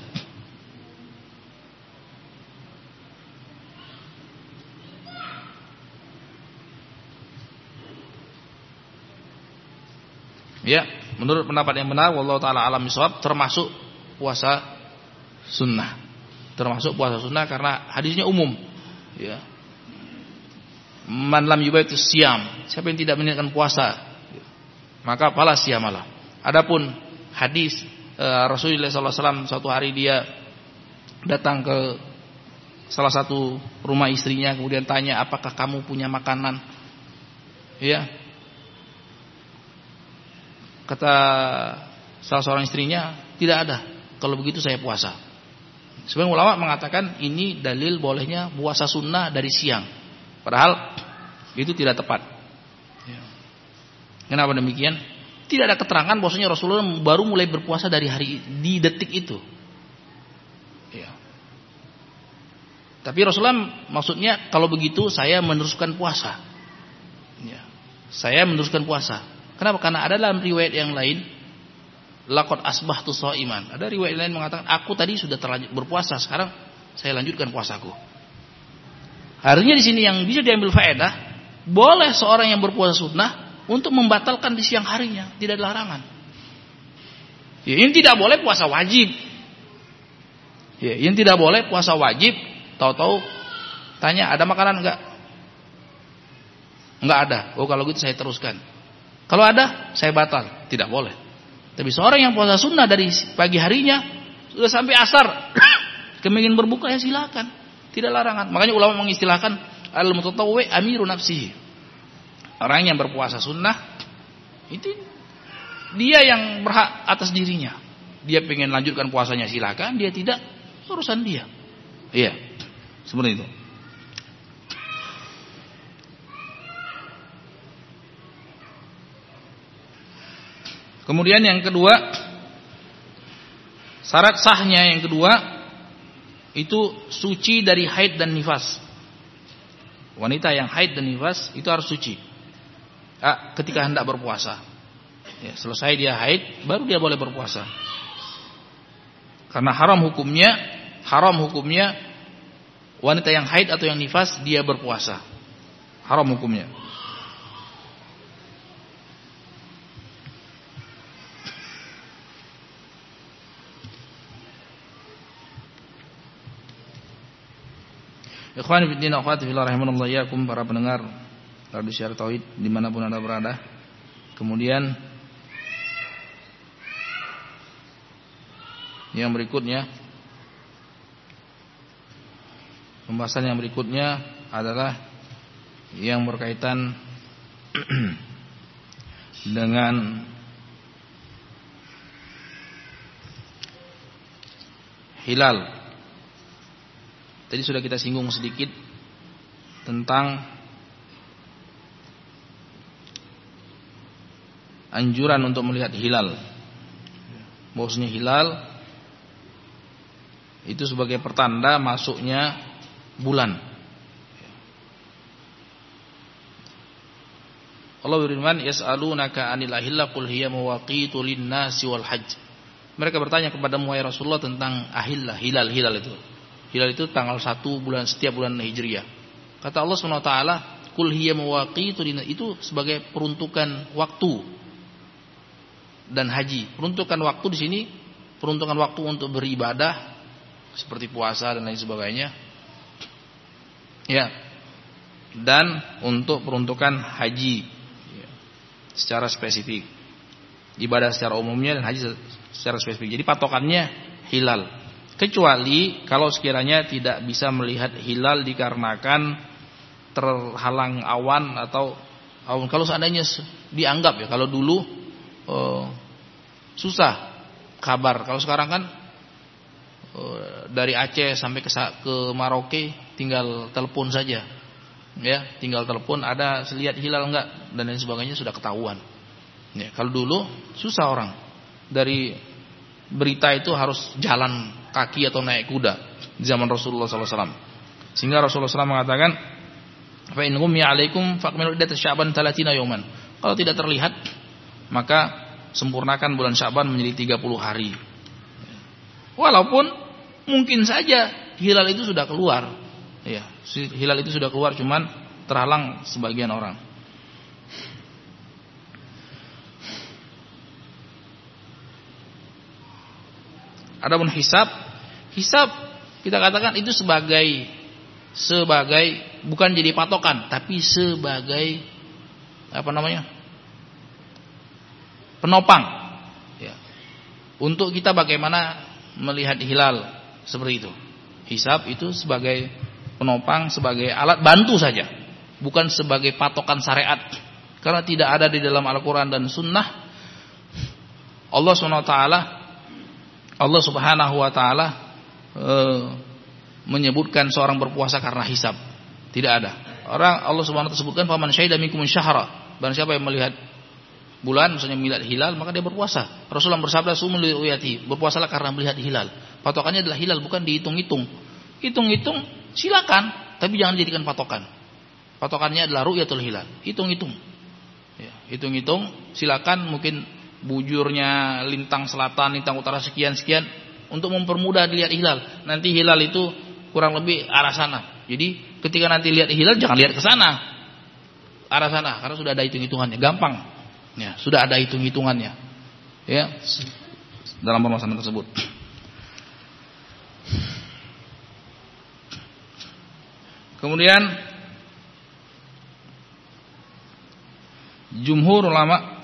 Speaker 1: Ya, menurut pendapat yang benar, wallahu taala alam termasuk puasa sunnah. Termasuk puasa sunnah karena hadisnya umum. Ya. Man lam yubaitu siam. Siapa yang tidak meniatkan puasa, maka pala siamalah. Adapun hadis uh, Rasulullah SAW suatu hari dia datang ke salah satu rumah istrinya kemudian tanya apakah kamu punya makanan ya kata salah seorang istrinya tidak ada kalau begitu saya puasa Sebagian ulama mengatakan ini dalil bolehnya puasa sunnah dari siang. Padahal itu tidak tepat. Ya. Kenapa demikian? Tidak ada keterangan bahwasanya Rasulullah baru mulai berpuasa dari hari di detik itu. Ya. Tapi Rasulullah maksudnya kalau begitu saya meneruskan puasa. Ya. Saya meneruskan puasa. Kenapa? Karena ada dalam riwayat yang lain lakot asbah tu iman. Ada riwayat lain mengatakan aku tadi sudah terlanjur berpuasa, sekarang saya lanjutkan puasaku. Harusnya di sini yang bisa diambil faedah, boleh seorang yang berpuasa sunnah untuk membatalkan di siang harinya, tidak ada larangan. Ya, ini tidak boleh puasa wajib. Ya, ini tidak boleh puasa wajib, tahu-tahu tanya ada makanan enggak? Enggak ada. Oh kalau gitu saya teruskan. Kalau ada, saya batal. Tidak boleh. Tapi seorang yang puasa sunnah dari pagi harinya sudah sampai asar, *coughs* kemingin berbuka ya silakan, tidak larangan. Makanya ulama mengistilahkan al mutatawwi amiru nafsihi. Orang yang berpuasa sunnah itu dia yang berhak atas dirinya. Dia pengen lanjutkan puasanya silakan, dia tidak urusan dia. Iya. Seperti itu. Kemudian yang kedua, syarat sahnya yang kedua itu suci dari haid dan nifas. Wanita yang haid dan nifas itu harus suci. Ah, ketika hendak berpuasa. Ya, selesai dia haid, baru dia boleh berpuasa. Karena haram hukumnya, haram hukumnya wanita yang haid atau yang nifas dia berpuasa. Haram hukumnya. Ikhwan fillah akhwati fillah rahimanallah yakum para pendengar Radio Syiar Tauhid di mana pun Anda berada. Kemudian yang berikutnya pembahasan yang berikutnya adalah yang berkaitan *clears throat* dengan hilal Tadi sudah kita singgung sedikit tentang anjuran untuk melihat hilal. Bahwasanya hilal itu sebagai pertanda masuknya bulan. Allah berfirman, "Yas'alunaka 'anil ahilla qul hiya mawaqitu lin-nasi wal hajj." Mereka bertanya kepada Muhammad Rasulullah tentang ahillah, hilal-hilal itu. Hilal itu tanggal 1 bulan setiap bulan Hijriah. Kata Allah SWT, Kul hiya mawaqitu itu sebagai peruntukan waktu dan haji. Peruntukan waktu di sini peruntukan waktu untuk beribadah seperti puasa dan lain sebagainya. Ya. Dan untuk peruntukan haji ya. secara spesifik. Ibadah secara umumnya dan haji secara spesifik. Jadi patokannya hilal. Kecuali kalau sekiranya tidak bisa melihat hilal dikarenakan terhalang awan atau awan. Kalau seandainya dianggap ya, kalau dulu uh, susah kabar. Kalau sekarang kan uh, dari Aceh sampai ke ke Maroke tinggal telepon saja. Ya, tinggal telepon ada lihat hilal enggak dan lain sebagainya sudah ketahuan. Ya, kalau dulu susah orang. Dari berita itu harus jalan kaki atau naik kuda zaman Rasulullah SAW. Sehingga Rasulullah SAW mengatakan, "Fa in ghumya 'alaikum faqmilu iddat Sya'ban 30 yawman." Kalau tidak terlihat, maka sempurnakan bulan Sya'ban menjadi 30 hari. Walaupun mungkin saja hilal itu sudah keluar. Ya, hilal itu sudah keluar cuman terhalang sebagian orang. Adapun hisab, hisab kita katakan itu sebagai sebagai bukan jadi patokan, tapi sebagai apa namanya? penopang. Ya. Untuk kita bagaimana melihat hilal seperti itu. Hisab itu sebagai penopang, sebagai alat bantu saja, bukan sebagai patokan syariat. Karena tidak ada di dalam Al-Quran dan Sunnah. Allah swt Allah Subhanahu wa taala e, menyebutkan seorang berpuasa karena hisab. Tidak ada. Orang Allah Subhanahu wa sebutkan faman syahida minkum syahra. Barang siapa yang melihat bulan misalnya melihat hilal maka dia berpuasa. Rasulullah bersabda sumul uyati, berpuasalah karena melihat hilal. Patokannya adalah hilal bukan dihitung-hitung. Hitung-hitung silakan, tapi jangan dijadikan patokan. Patokannya adalah ru'yatul hilal. Hitung-hitung. Ya, hitung-hitung silakan mungkin bujurnya lintang selatan, lintang utara sekian-sekian untuk mempermudah dilihat hilal. Nanti hilal itu kurang lebih arah sana. Jadi ketika nanti lihat hilal jangan lihat ke sana. Arah sana karena sudah ada hitung-hitungannya, gampang. Ya, sudah ada hitung-hitungannya. Ya, dalam permasalahan tersebut. Kemudian jumhur ulama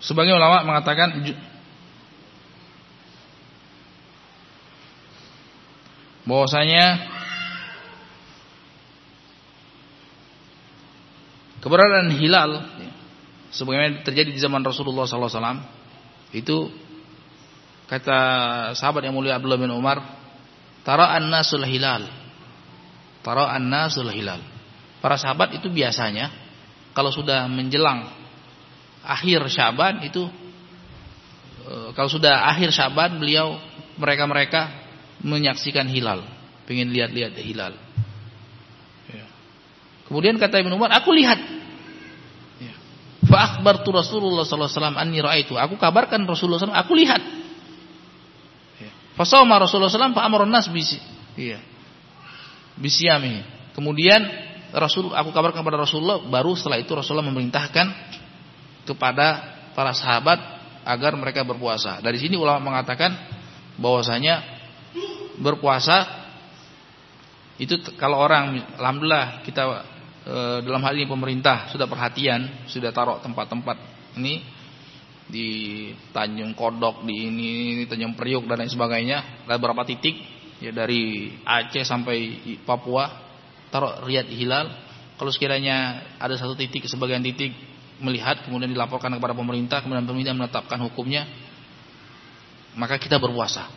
Speaker 1: Sebagian ulama mengatakan bahwasanya keberadaan hilal sebagaimana terjadi di zaman Rasulullah SAW itu kata sahabat yang mulia Abdullah bin Umar tara an-nasul hilal. Tara an-nasul hilal. Para sahabat itu biasanya kalau sudah menjelang akhir Syaban itu e, kalau sudah akhir Syaban beliau mereka-mereka menyaksikan hilal, pengen lihat-lihat hilal. Ya. Kemudian kata Ibnu Umar, aku lihat. Ya. Fa akhbartu Rasulullah sallallahu alaihi wasallam anni raaitu. Aku kabarkan Rasulullah SAW, aku lihat. Ya. Fa Rasulullah SAW fa amara nas bisi. Iya. Bisiyami. Kemudian Rasul aku kabarkan kepada Rasulullah, baru setelah itu Rasulullah memerintahkan kepada para sahabat agar mereka berpuasa. Dari sini ulama mengatakan bahwasanya berpuasa
Speaker 2: Itu kalau orang alhamdulillah kita e, dalam hal ini pemerintah sudah perhatian, sudah taruh tempat-tempat ini di Tanjung Kodok, di ini, ini Tanjung Priuk dan lain sebagainya, ada beberapa titik ya dari Aceh sampai Papua taruh riat hilal. Kalau sekiranya ada satu titik sebagian titik melihat kemudian dilaporkan kepada pemerintah, kemudian pemerintah menetapkan hukumnya, maka kita berpuasa.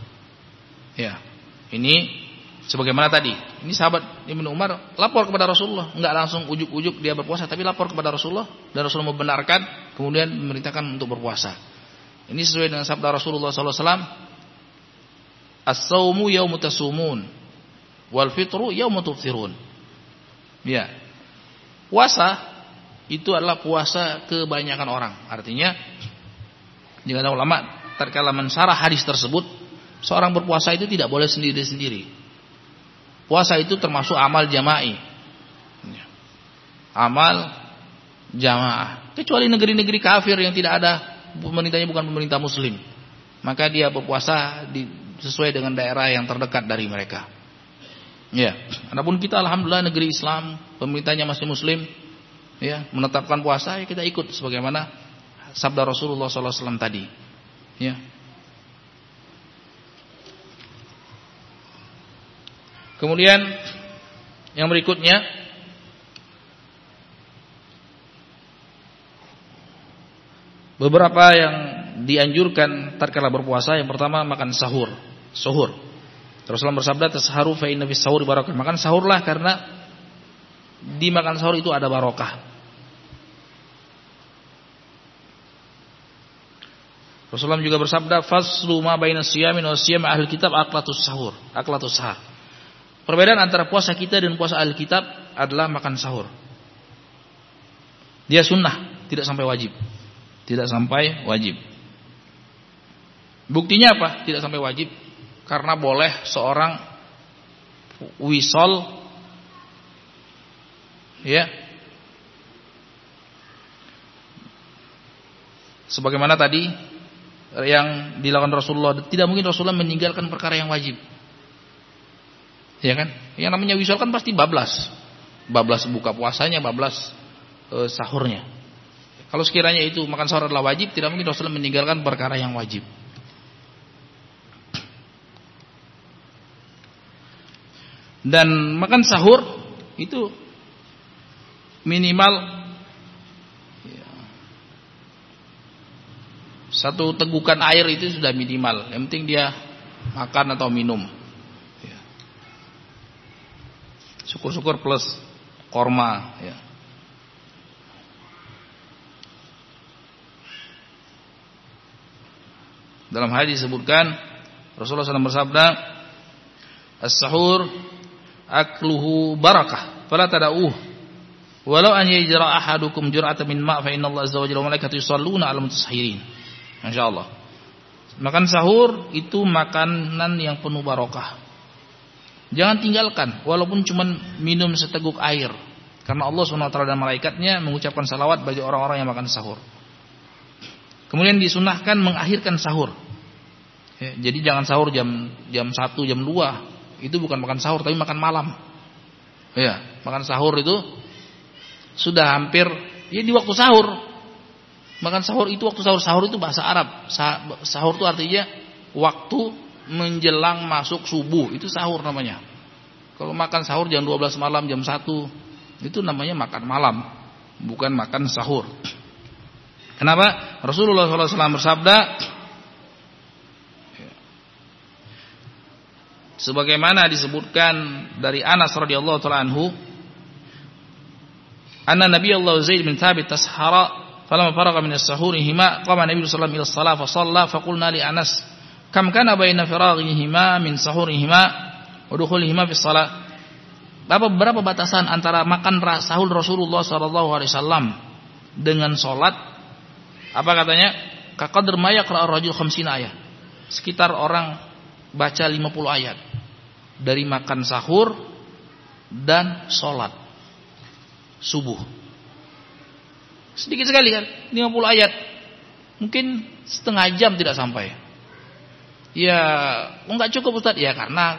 Speaker 2: Ya. Ini Sebagaimana tadi, ini sahabat Ibnu Umar lapor kepada Rasulullah, enggak langsung ujuk-ujuk dia berpuasa, tapi lapor kepada Rasulullah dan Rasulullah membenarkan, kemudian memerintahkan untuk berpuasa. Ini sesuai dengan sabda Rasulullah SAW. As-saumu yaumu tasumun, wal fitru yaumu tuftirun. Ya, puasa itu adalah puasa kebanyakan orang. Artinya, jika ada ulama terkala mensarah hadis tersebut, seorang berpuasa itu tidak boleh sendiri-sendiri Puasa itu termasuk amal jama'i. Amal jamaah. Kecuali negeri-negeri kafir yang tidak ada pemerintahnya bukan pemerintah muslim. Maka dia berpuasa di, sesuai dengan daerah yang terdekat dari mereka. Ya, adapun kita alhamdulillah negeri Islam, pemerintahnya masih muslim, ya, menetapkan puasa ya kita ikut sebagaimana sabda Rasulullah SAW tadi. Ya, Kemudian yang berikutnya beberapa yang dianjurkan tatkala berpuasa yang pertama makan sahur, suhur. Rasulullah bersabda tasharu fa inna fis sahur barakah. Makan sahurlah karena di makan sahur itu ada barokah. Rasulullah juga bersabda faslu ma baina siyamin wa siyam ahli kitab aqlatus sahur, aqlatus sahur. Perbedaan antara puasa kita dan puasa Alkitab adalah makan sahur. Dia sunnah, tidak sampai wajib. Tidak sampai wajib. Buktinya apa? Tidak sampai wajib. Karena boleh seorang wisol ya sebagaimana tadi yang dilakukan Rasulullah tidak mungkin Rasulullah meninggalkan perkara yang wajib Ya kan? Yang namanya wisol kan pasti bablas. Bablas buka puasanya, bablas e, sahurnya. Kalau sekiranya itu makan sahur adalah wajib, tidak mungkin Rasulullah meninggalkan perkara yang wajib. Dan makan sahur itu minimal ya, satu tegukan air itu sudah minimal. Yang penting dia makan atau minum. Syukur-syukur plus korma ya. Dalam hadis disebutkan Rasulullah SAW bersabda As-sahur akluhu barakah fala tada'uh walau an yajra ahadukum jur'atan min ma' inna Allah azza wa jalla wa yusalluna. Masyaallah. Makan sahur itu makanan yang penuh barokah. Jangan tinggalkan walaupun cuma minum seteguk air. Karena Allah SWT dan malaikatnya mengucapkan salawat bagi orang-orang yang makan sahur. Kemudian disunahkan mengakhirkan sahur. Ya, jadi jangan sahur jam jam 1, jam 2. Itu bukan makan sahur tapi makan malam. Ya, makan sahur itu sudah hampir ya di waktu sahur. Makan sahur itu waktu sahur. Sahur itu bahasa Arab. Sahur itu artinya waktu menjelang masuk subuh itu sahur namanya. Kalau makan sahur jam 12 malam jam 1 itu namanya makan malam, bukan makan sahur. Kenapa? Rasulullah SAW bersabda sebagaimana disebutkan dari Anas radhiyallahu taala anhu anna Nabi Allah Zaid bin Thabit tashara falamma faraga min as-sahuri hima qama Nabi sallallahu alaihi wasallam ila as-salah li Anas Kam kana baina firaghihima min sahurihima wa dukhulihima fi shalah. Berapa berapa batasan antara makan sahur Rasulullah sallallahu alaihi wasallam dengan salat? Apa katanya? Kaqadr ma yaqra ar-rajul 50 ayat. Sekitar orang baca 50 ayat dari makan sahur dan salat subuh. Sedikit sekali kan, 50 ayat. Mungkin setengah jam tidak sampai. Ya, enggak cukup Ustaz ya karena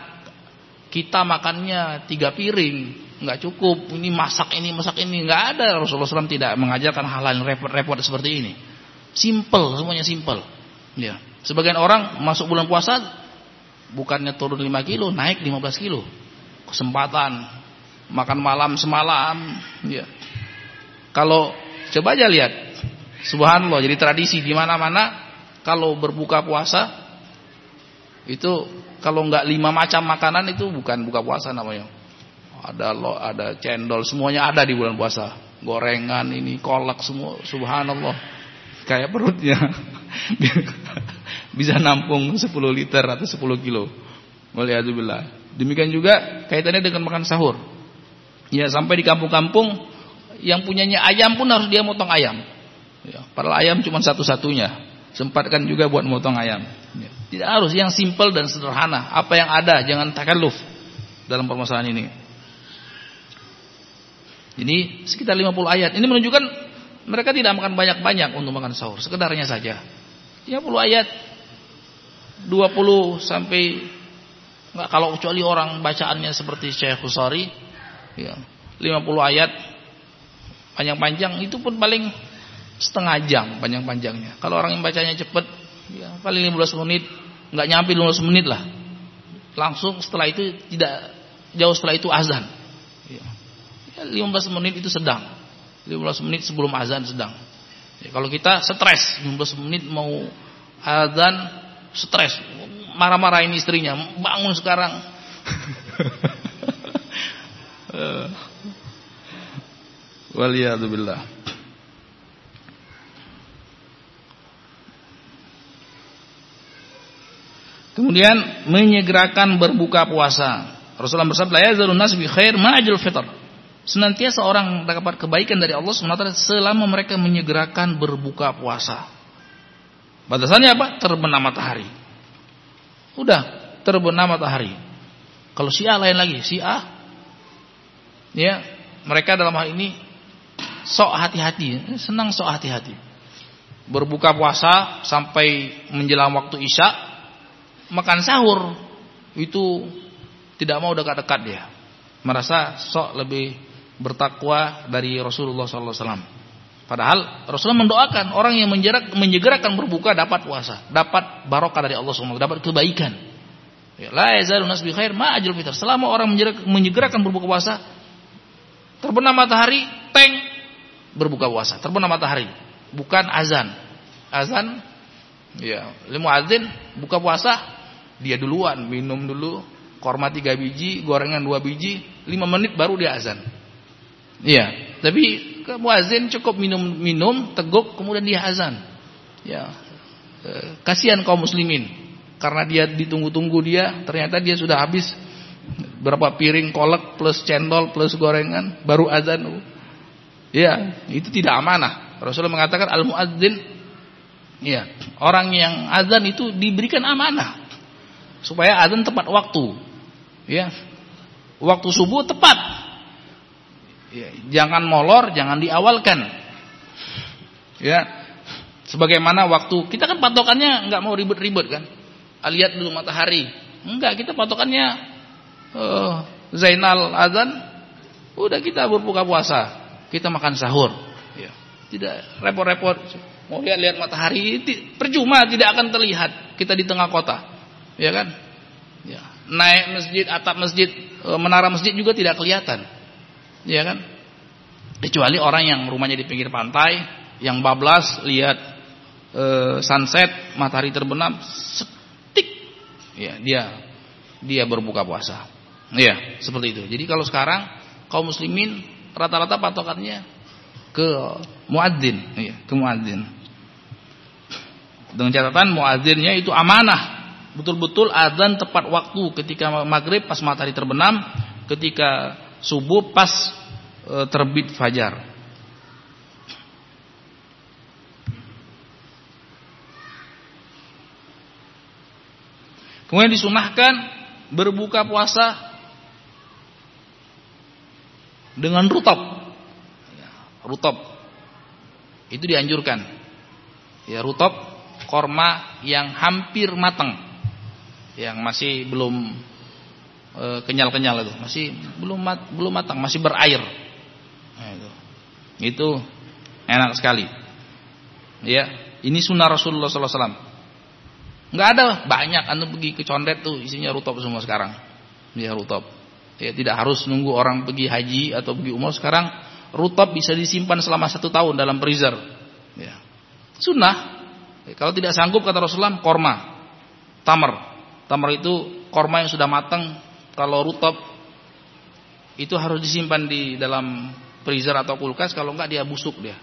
Speaker 2: kita makannya tiga piring, nggak cukup. Ini masak ini, masak ini, nggak ada. Rasulullah SAW tidak mengajarkan hal-hal repot-repot seperti ini. Simple, semuanya simple. Ya. Sebagian orang masuk bulan puasa bukannya turun 5 kilo, naik 15 kilo. Kesempatan makan malam semalam, ya. Kalau coba aja lihat, subhanallah, jadi tradisi di mana-mana kalau berbuka puasa itu kalau nggak lima macam makanan itu bukan buka puasa namanya. Ada lo, ada cendol, semuanya ada di bulan puasa. Gorengan ini, kolak semua, subhanallah. Kayak perutnya *laughs* bisa nampung 10 liter atau 10 kilo. Waliyadzubillah. Demikian juga kaitannya dengan makan sahur. Ya sampai di kampung-kampung yang punyanya ayam pun harus dia motong ayam. Ya, padahal ayam cuma satu-satunya. Sempatkan juga buat motong ayam. Tidak harus yang simple dan sederhana. Apa yang ada, jangan takalluf dalam permasalahan ini. Ini sekitar 50 ayat. Ini menunjukkan mereka tidak makan banyak-banyak untuk makan sahur, sekedarnya saja. 50 ayat 20 sampai enggak kalau kecuali orang bacaannya seperti Syekh Khusari ya, 50 ayat panjang-panjang itu pun paling setengah jam panjang-panjangnya. Kalau orang yang bacanya cepat, ya paling 15 menit, nggak nyampe 15 menit lah. Langsung setelah itu tidak jauh setelah itu azan. Ya. Ya, 15 menit itu sedang. 15 menit sebelum azan sedang. Ya, kalau kita stres, 15 menit mau azan stres, marah-marahin istrinya, bangun sekarang. *laughs* Eh. Waliyadzubillah. Kemudian menyegerakan berbuka puasa. Rasulullah bersabda, "Ya zalun nas bi khair ma'ajil fitr." Senantiasa orang dapat kebaikan dari Allah SWT selama mereka menyegerakan berbuka puasa. Batasannya apa? Terbenam matahari. Udah, terbenam matahari. Kalau Syiah lain lagi, Syiah ya, mereka dalam hal ini sok hati-hati, senang sok hati-hati. Berbuka puasa sampai menjelang waktu Isya makan sahur itu tidak mau dekat-dekat dia. Merasa sok lebih bertakwa dari Rasulullah SAW. Padahal Rasulullah mendoakan orang yang menyegerakan berbuka dapat puasa, dapat barokah dari Allah SWT, dapat kebaikan. Ya, la khair ma ajal fitar. Selama orang menyegerakan berbuka puasa, terbenam matahari, teng berbuka puasa. Terbenam matahari, bukan azan. Azan ya, limu azin buka puasa dia duluan minum dulu korma tiga biji, gorengan dua biji, lima menit baru dia azan. Iya, tapi muazin cukup minum-minum, teguk, kemudian dia azan. Ya, e, kasihan kaum muslimin karena dia ditunggu-tunggu dia, ternyata dia sudah habis berapa piring kolak plus cendol plus gorengan baru azan. Ya, itu tidak amanah. Rasulullah mengatakan al muadzin ya, orang yang azan itu diberikan amanah supaya azan tepat waktu. Ya. Waktu subuh tepat. Ya, jangan molor, jangan diawalkan. Ya. Sebagaimana waktu kita kan patokannya nggak mau ribet-ribet kan. Lihat dulu matahari. Enggak, kita patokannya uh, Zainal azan udah kita berbuka puasa, kita makan sahur. Ya. Tidak repot-repot mau lihat-lihat matahari percuma tidak akan terlihat kita di tengah kota ya kan? Ya. Naik masjid, atap masjid, e, menara masjid juga tidak kelihatan, ya kan? Kecuali orang yang rumahnya di pinggir pantai, yang bablas lihat e, sunset, matahari terbenam, setik, ya dia dia berbuka puasa, ya seperti itu. Jadi kalau sekarang kaum muslimin rata-rata patokannya ke muadzin, ya, ke muadzin. Dengan catatan muadzinnya itu amanah betul-betul azan tepat waktu ketika maghrib pas matahari terbenam, ketika subuh pas e, terbit fajar. Kemudian disunahkan berbuka puasa dengan rutop. Rutop itu dianjurkan. Ya rutop korma yang hampir matang yang masih belum eh, kenyal-kenyal itu, masih belum mat, belum matang, masih berair. Nah, itu. Itu enak sekali. Ya, ini sunnah Rasulullah sallallahu alaihi wasallam. Enggak ada banyak anda pergi ke condet tuh isinya rutop semua sekarang. Ya rutop. Ya tidak harus nunggu orang pergi haji atau pergi umroh sekarang rutop bisa disimpan selama satu tahun dalam freezer. Ya. Sunnah. Ya, kalau tidak sanggup kata Rasulullah korma, tamar. Tamar itu korma yang sudah matang. Kalau rutop itu harus disimpan di dalam freezer atau kulkas. Kalau enggak dia busuk dia.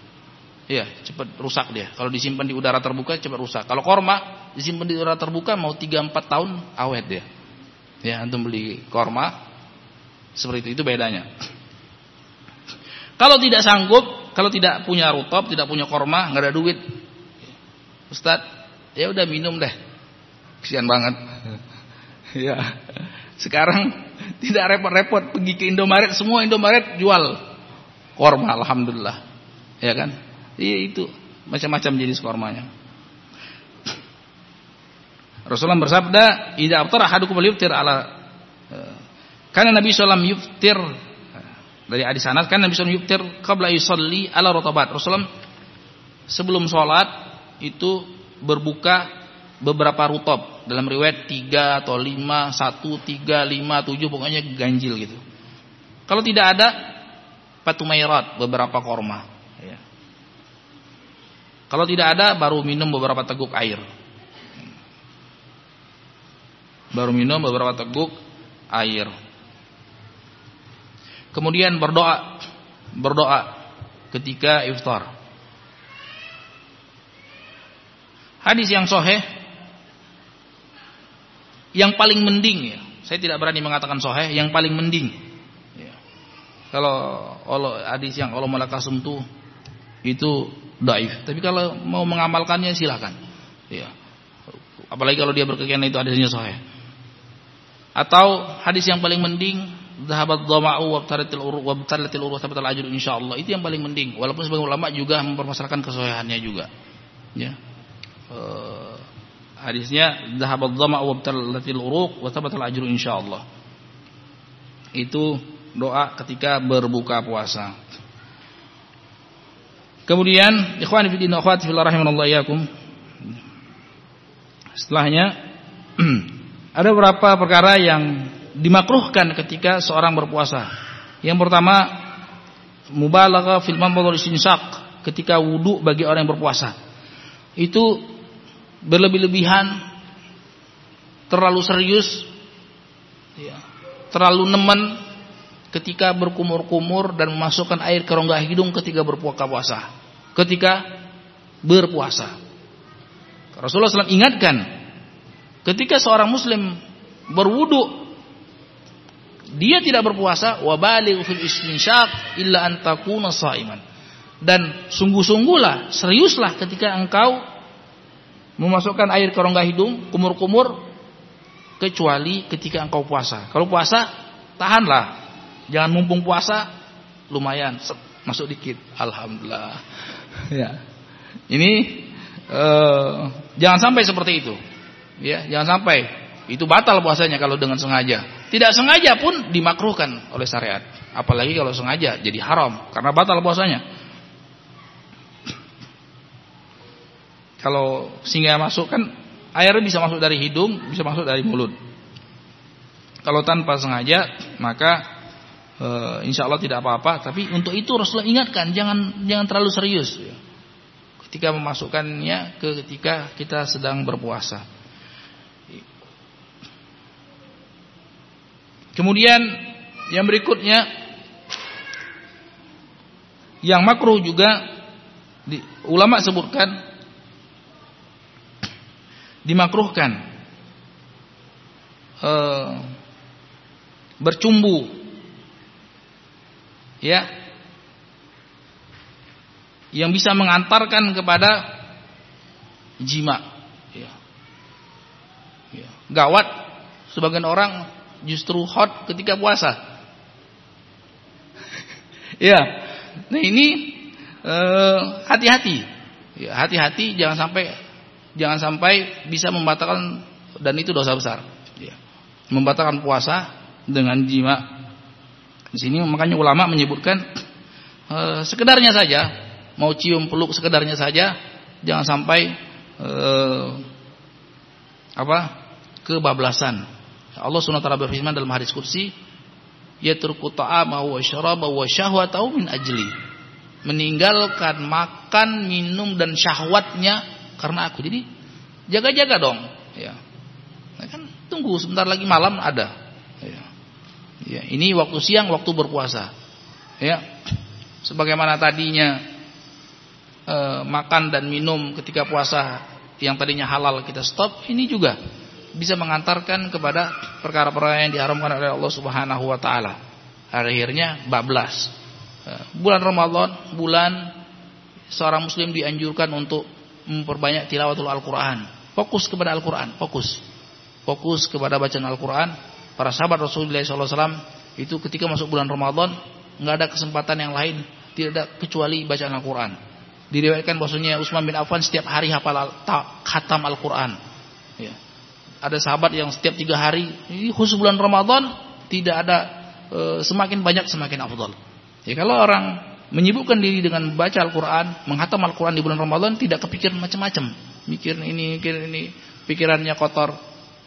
Speaker 2: Iya, cepat rusak dia. Kalau disimpan di udara terbuka cepat rusak. Kalau korma disimpan di udara terbuka mau 3 4 tahun awet dia. Ya, antum beli korma seperti itu itu bedanya. Kalau tidak sanggup, kalau tidak punya rutop, tidak punya korma, nggak ada duit. Ustaz, ya udah minum deh. Kesian banget. *laughs* ya. Sekarang tidak repot-repot pergi ke Indomaret, semua Indomaret jual korma alhamdulillah. Ya kan? Iya itu macam-macam jenis kormanya. *coughs* Rasulullah bersabda, "Idza aftara ahadukum falyuftir ala eh, karena Nabi sallallahu yuftir dari hadis Anas kan Nabi sallallahu yuftir qabla yusalli ala rotabat. Rasulullah sebelum sholat itu berbuka beberapa rutop dalam riwayat 3 atau 5, 1, 3, 5, 7 pokoknya ganjil gitu. Kalau tidak ada patumairat beberapa korma kalau tidak ada baru minum beberapa teguk air. Baru minum beberapa teguk air. Kemudian berdoa, berdoa ketika iftar. Hadis yang soheh, yang paling mending ya. Saya tidak berani mengatakan soheh, yang paling mending. Ya. Kalau Allah hadis yang Allah malakasum tuh itu daif. Tapi kalau mau mengamalkannya silahkan. Ya. Apalagi kalau dia berkeyakinan itu hadisnya sahih. Atau hadis yang paling mending zahabat dhama'u wa btalatil uruq wa btalatil uruq sabatal insyaallah. Itu yang paling mending. Walaupun sebagian ulama juga mempermasalahkan kesahihannya juga. Ya. Uh, hadisnya zahabat dhama'u wa btalatil uruq wa sabatal ajr insyaallah. Itu doa ketika berbuka puasa. Kemudian ikhwan fillah akhwat fillah rahimanallahu iyyakum. Setelahnya *clears throat* ada beberapa perkara yang dimakruhkan ketika seorang berpuasa. Yang pertama mubalaghah fil manzar istinsaq ketika wudu bagi orang yang berpuasa. Itu berlebih-lebihan terlalu serius ya, terlalu nemen ketika berkumur-kumur dan memasukkan air ke rongga hidung ketika berpuasa puasa. Ketika berpuasa. Rasulullah SAW ingatkan ketika seorang muslim berwudu dia tidak berpuasa wa baligh fil istinsyaq illa an takuna shaiman. Dan sungguh-sungguhlah, seriuslah ketika engkau memasukkan air ke rongga hidung, kumur-kumur kecuali ketika engkau puasa. Kalau puasa, tahanlah Jangan mumpung puasa lumayan masuk dikit. Alhamdulillah. *laughs* Ya. Ini eh, jangan sampai seperti itu. Ya, jangan sampai itu batal puasanya kalau dengan sengaja. Tidak sengaja pun dimakruhkan oleh syariat. Apalagi kalau sengaja jadi haram karena batal puasanya. Kalau singa masuk kan air bisa masuk dari hidung, bisa masuk dari mulut. Kalau tanpa sengaja maka e, insya Allah tidak apa-apa. Tapi untuk itu Rasulullah ingatkan jangan jangan terlalu serius ketika memasukkannya ke ketika kita sedang berpuasa. Kemudian yang berikutnya yang makruh juga di, ulama sebutkan dimakruhkan. E, bercumbu. Ya. Yang bisa mengantarkan kepada jima. Ya. Ya. gawat. Sebagian orang justru hot ketika puasa. *laughs* Ya. Nah ini eh, hati-hati. Ya hati-hati jangan sampai jangan sampai bisa membatalkan dan itu dosa besar ya. membatalkan puasa dengan jima. Di sini makanya ulama menyebutkan e, sekedarnya saja, mau cium peluk sekedarnya saja, jangan sampai e, apa? kebablasan. Allah Subhanahu wa taala berfirman dalam hadis kursi, "Yatruku ta'ama wa syaraba wa syahwatahu min ajli." Meninggalkan makan, minum dan syahwatnya karena aku. Jadi jaga-jaga dong, ya. Nah, kan tunggu sebentar lagi malam ada. Ya. ya. ini waktu siang, waktu berpuasa. Ya. Sebagaimana tadinya eh, makan dan minum ketika puasa yang tadinya halal kita stop, ini juga bisa mengantarkan kepada perkara-perkara yang diharamkan oleh Allah Subhanahu wa taala. Akhirnya bablas. Eh, bulan Ramadan, bulan seorang muslim dianjurkan untuk memperbanyak tilawatul Al-Qur'an. Fokus kepada Al-Qur'an, fokus. Fokus kepada bacaan Al-Qur'an. Para sahabat Rasulullah SAW itu ketika masuk bulan Ramadan nggak ada kesempatan yang lain, tidak ada kecuali bacaan Al-Qur'an. Diriwayatkan bahwasanya Utsman bin Affan setiap hari hafal khatam Al-Qur'an. Ya ada sahabat yang setiap tiga hari khusus bulan Ramadan tidak ada e, semakin banyak semakin afdal. Ya kalau orang menyibukkan diri dengan baca Al-Qur'an, menghatam Al-Qur'an di bulan Ramadan tidak kepikiran macam-macam. Mikir ini, mikir ini, pikirannya kotor.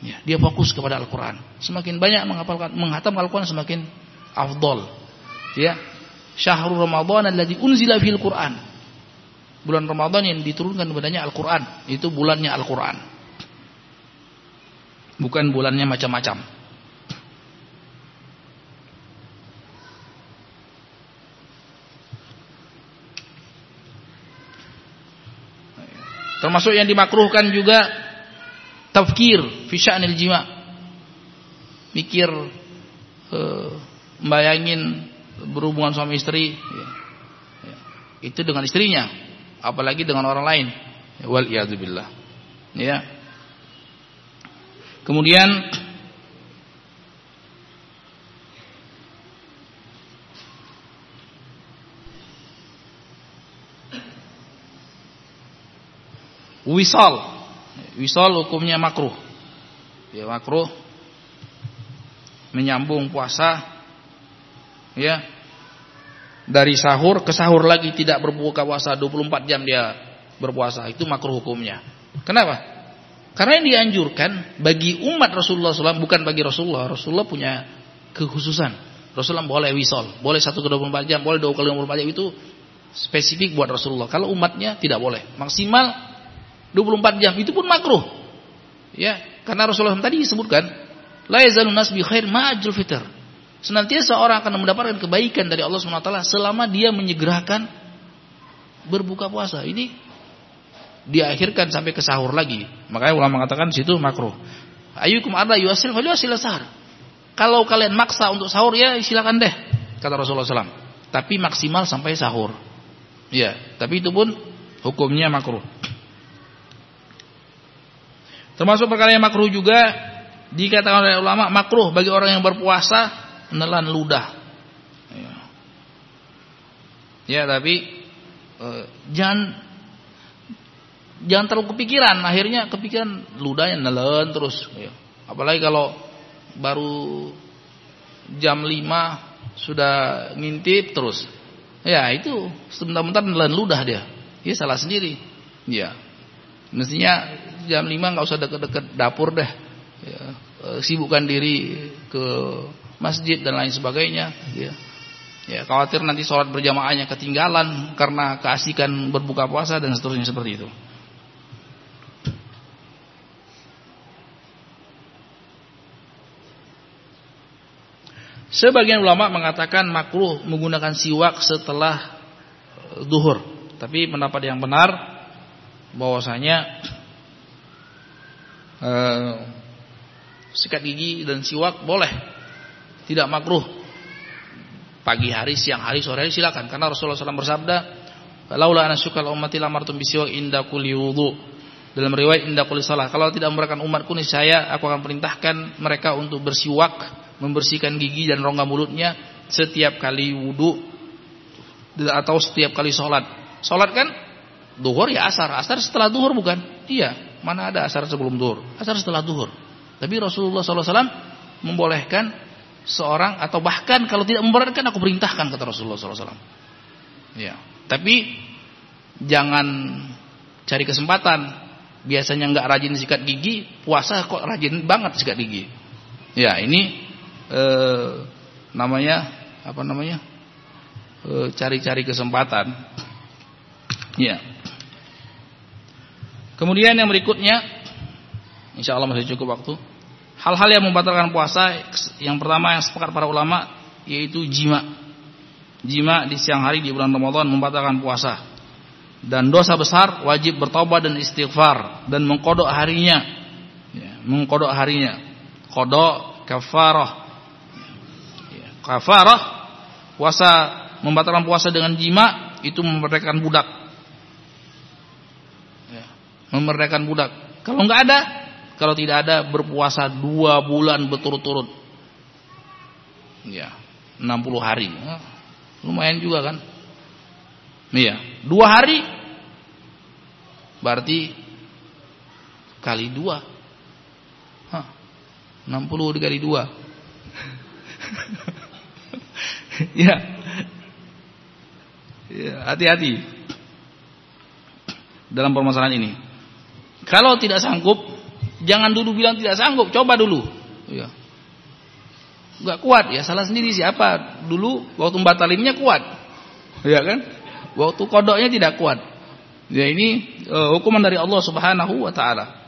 Speaker 2: Ya, dia fokus kepada Al-Qur'an. Semakin banyak menghafalkan menghatam Al-Qur'an semakin afdal. Ya. Syahrul Ramadan alladzi unzila fil Qur'an. Bulan Ramadan yang diturunkan kepadanya Al-Qur'an, itu bulannya Al-Qur'an. Bukan bulannya macam-macam. Termasuk yang dimakruhkan juga tafkir fi sya'nil jima. Mikir eh, membayangin berhubungan suami istri ya. Ya. Itu dengan istrinya, apalagi dengan orang lain. Wal billah. Ya. Kemudian wisal. Wisal hukumnya makruh. Ya makruh menyambung puasa ya dari sahur ke sahur lagi tidak berbuka puasa 24 jam dia berpuasa itu makruh hukumnya. Kenapa? Karena yang dianjurkan bagi umat Rasulullah SAW bukan bagi Rasulullah. Rasulullah punya kekhususan. Rasulullah boleh wisol, boleh satu ke 24 jam, boleh dua kali 24 jam itu spesifik buat Rasulullah. Kalau umatnya tidak boleh. Maksimal 24 jam itu pun makruh. Ya, karena Rasulullah tadi disebutkan la yazalun nas bi khair ma'ajul fitr. Senantiasa orang akan mendapatkan kebaikan dari Allah SWT selama dia menyegerakan berbuka puasa. Ini diakhirkan sampai ke sahur lagi. Makanya ulama mengatakan situ makruh. Ayukum ada yuasil yuasil sahur. Kalau kalian maksa untuk sahur ya silakan deh kata Rasulullah SAW. Tapi maksimal sampai sahur. Ya, tapi itu pun hukumnya makruh. Termasuk perkara yang makruh juga dikatakan oleh ulama makruh bagi orang yang berpuasa menelan ludah. Ya, ya tapi eh, jangan jangan terlalu kepikiran. Akhirnya kepikiran ludahnya nelen terus ya. apalagi kalau baru jam 5 sudah ngintip terus. Ya itu sebentar-bentar nelen ludah dia. Ya salah sendiri. Ya. Mestinya jam 5 nggak usah deket-deket dapur deh ya. E, sibukkan diri ke masjid dan lain sebagainya ya Ya, khawatir nanti sholat berjamaahnya ketinggalan karena keasikan berbuka puasa dan seterusnya seperti itu. Sebagian ulama mengatakan makruh menggunakan siwak setelah duhur. Tapi pendapat yang benar bahwasanya eh, sikat gigi dan siwak boleh. Tidak makruh. Pagi hari, siang hari, sore hari silakan. Karena Rasulullah SAW bersabda, "Laula ana syukal ummati lamartum bisiwak inda kulli wudu." Dalam riwayat inda kulli salah. Kalau tidak memberikan umatku niscaya aku akan perintahkan mereka untuk bersiwak membersihkan gigi dan rongga mulutnya setiap kali wudhu atau setiap kali sholat. Sholat kan duhur ya asar, asar setelah duhur bukan? Iya, mana ada asar sebelum duhur? Asar setelah duhur. Tapi Rasulullah SAW membolehkan seorang atau bahkan kalau tidak memberatkan aku perintahkan kata Rasulullah SAW. Ya, tapi jangan cari kesempatan. Biasanya nggak rajin sikat gigi, puasa kok rajin banget sikat gigi. Ya, ini eh, namanya apa namanya? Eh, cari-cari kesempatan. Ya. Kemudian yang berikutnya, insya Allah masih cukup waktu. Hal-hal yang membatalkan puasa yang pertama yang sepakat para ulama yaitu jima. Jima di siang hari di bulan Ramadan membatalkan puasa. Dan dosa besar wajib bertobat dan istighfar dan mengkodok harinya. Ya, mengkodok harinya. Kodok kafarah. Ya, kafarah puasa membatalkan puasa dengan jima itu memerdekakan budak. Memerdekakan budak. Kalau nggak ada kalau tidak ada berpuasa dua bulan berturut-turut. Ya, 60 hari. Ya, lumayan juga kan? Iya, dua hari berarti kali dua. Hah, 60 dikali dua. *laughs* ya. Ya, hati-hati dalam permasalahan ini. Kalau tidak sanggup Jangan dulu bilang tidak sanggup, coba dulu. Ya. Gak kuat ya, salah sendiri siapa? Dulu waktu batalinnya kuat. Ya kan? Waktu kodoknya tidak kuat. Ya ini uh, hukuman dari Allah Subhanahu wa taala.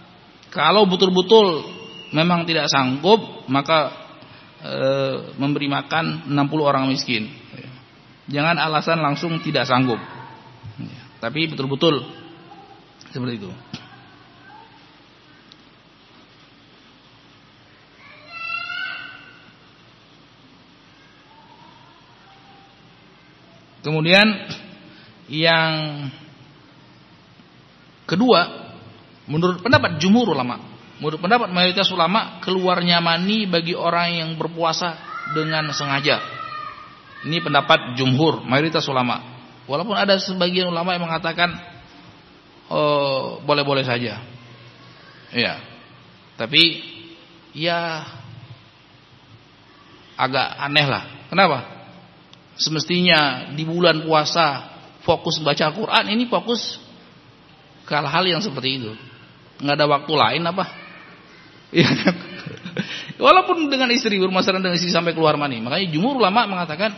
Speaker 2: Kalau betul-betul memang tidak sanggup, maka uh, memberi makan 60 orang miskin. Ya. Jangan alasan langsung tidak sanggup. Ya. Tapi betul-betul seperti itu. Kemudian yang kedua, menurut pendapat jumhur ulama, menurut pendapat mayoritas ulama, keluarnya mani bagi orang yang berpuasa dengan sengaja. Ini pendapat jumhur, mayoritas ulama. Walaupun ada sebagian ulama yang mengatakan oh, boleh-boleh saja. Ya. Tapi ya agak aneh lah. Kenapa? Semestinya di bulan puasa fokus baca Quran ini fokus ke hal-hal yang seperti itu. Nggak ada waktu lain apa? *laughs* Ya kan? Walaupun dengan istri bermasalah dengan istri sampai keluar mani. Makanya jumhur ulama mengatakan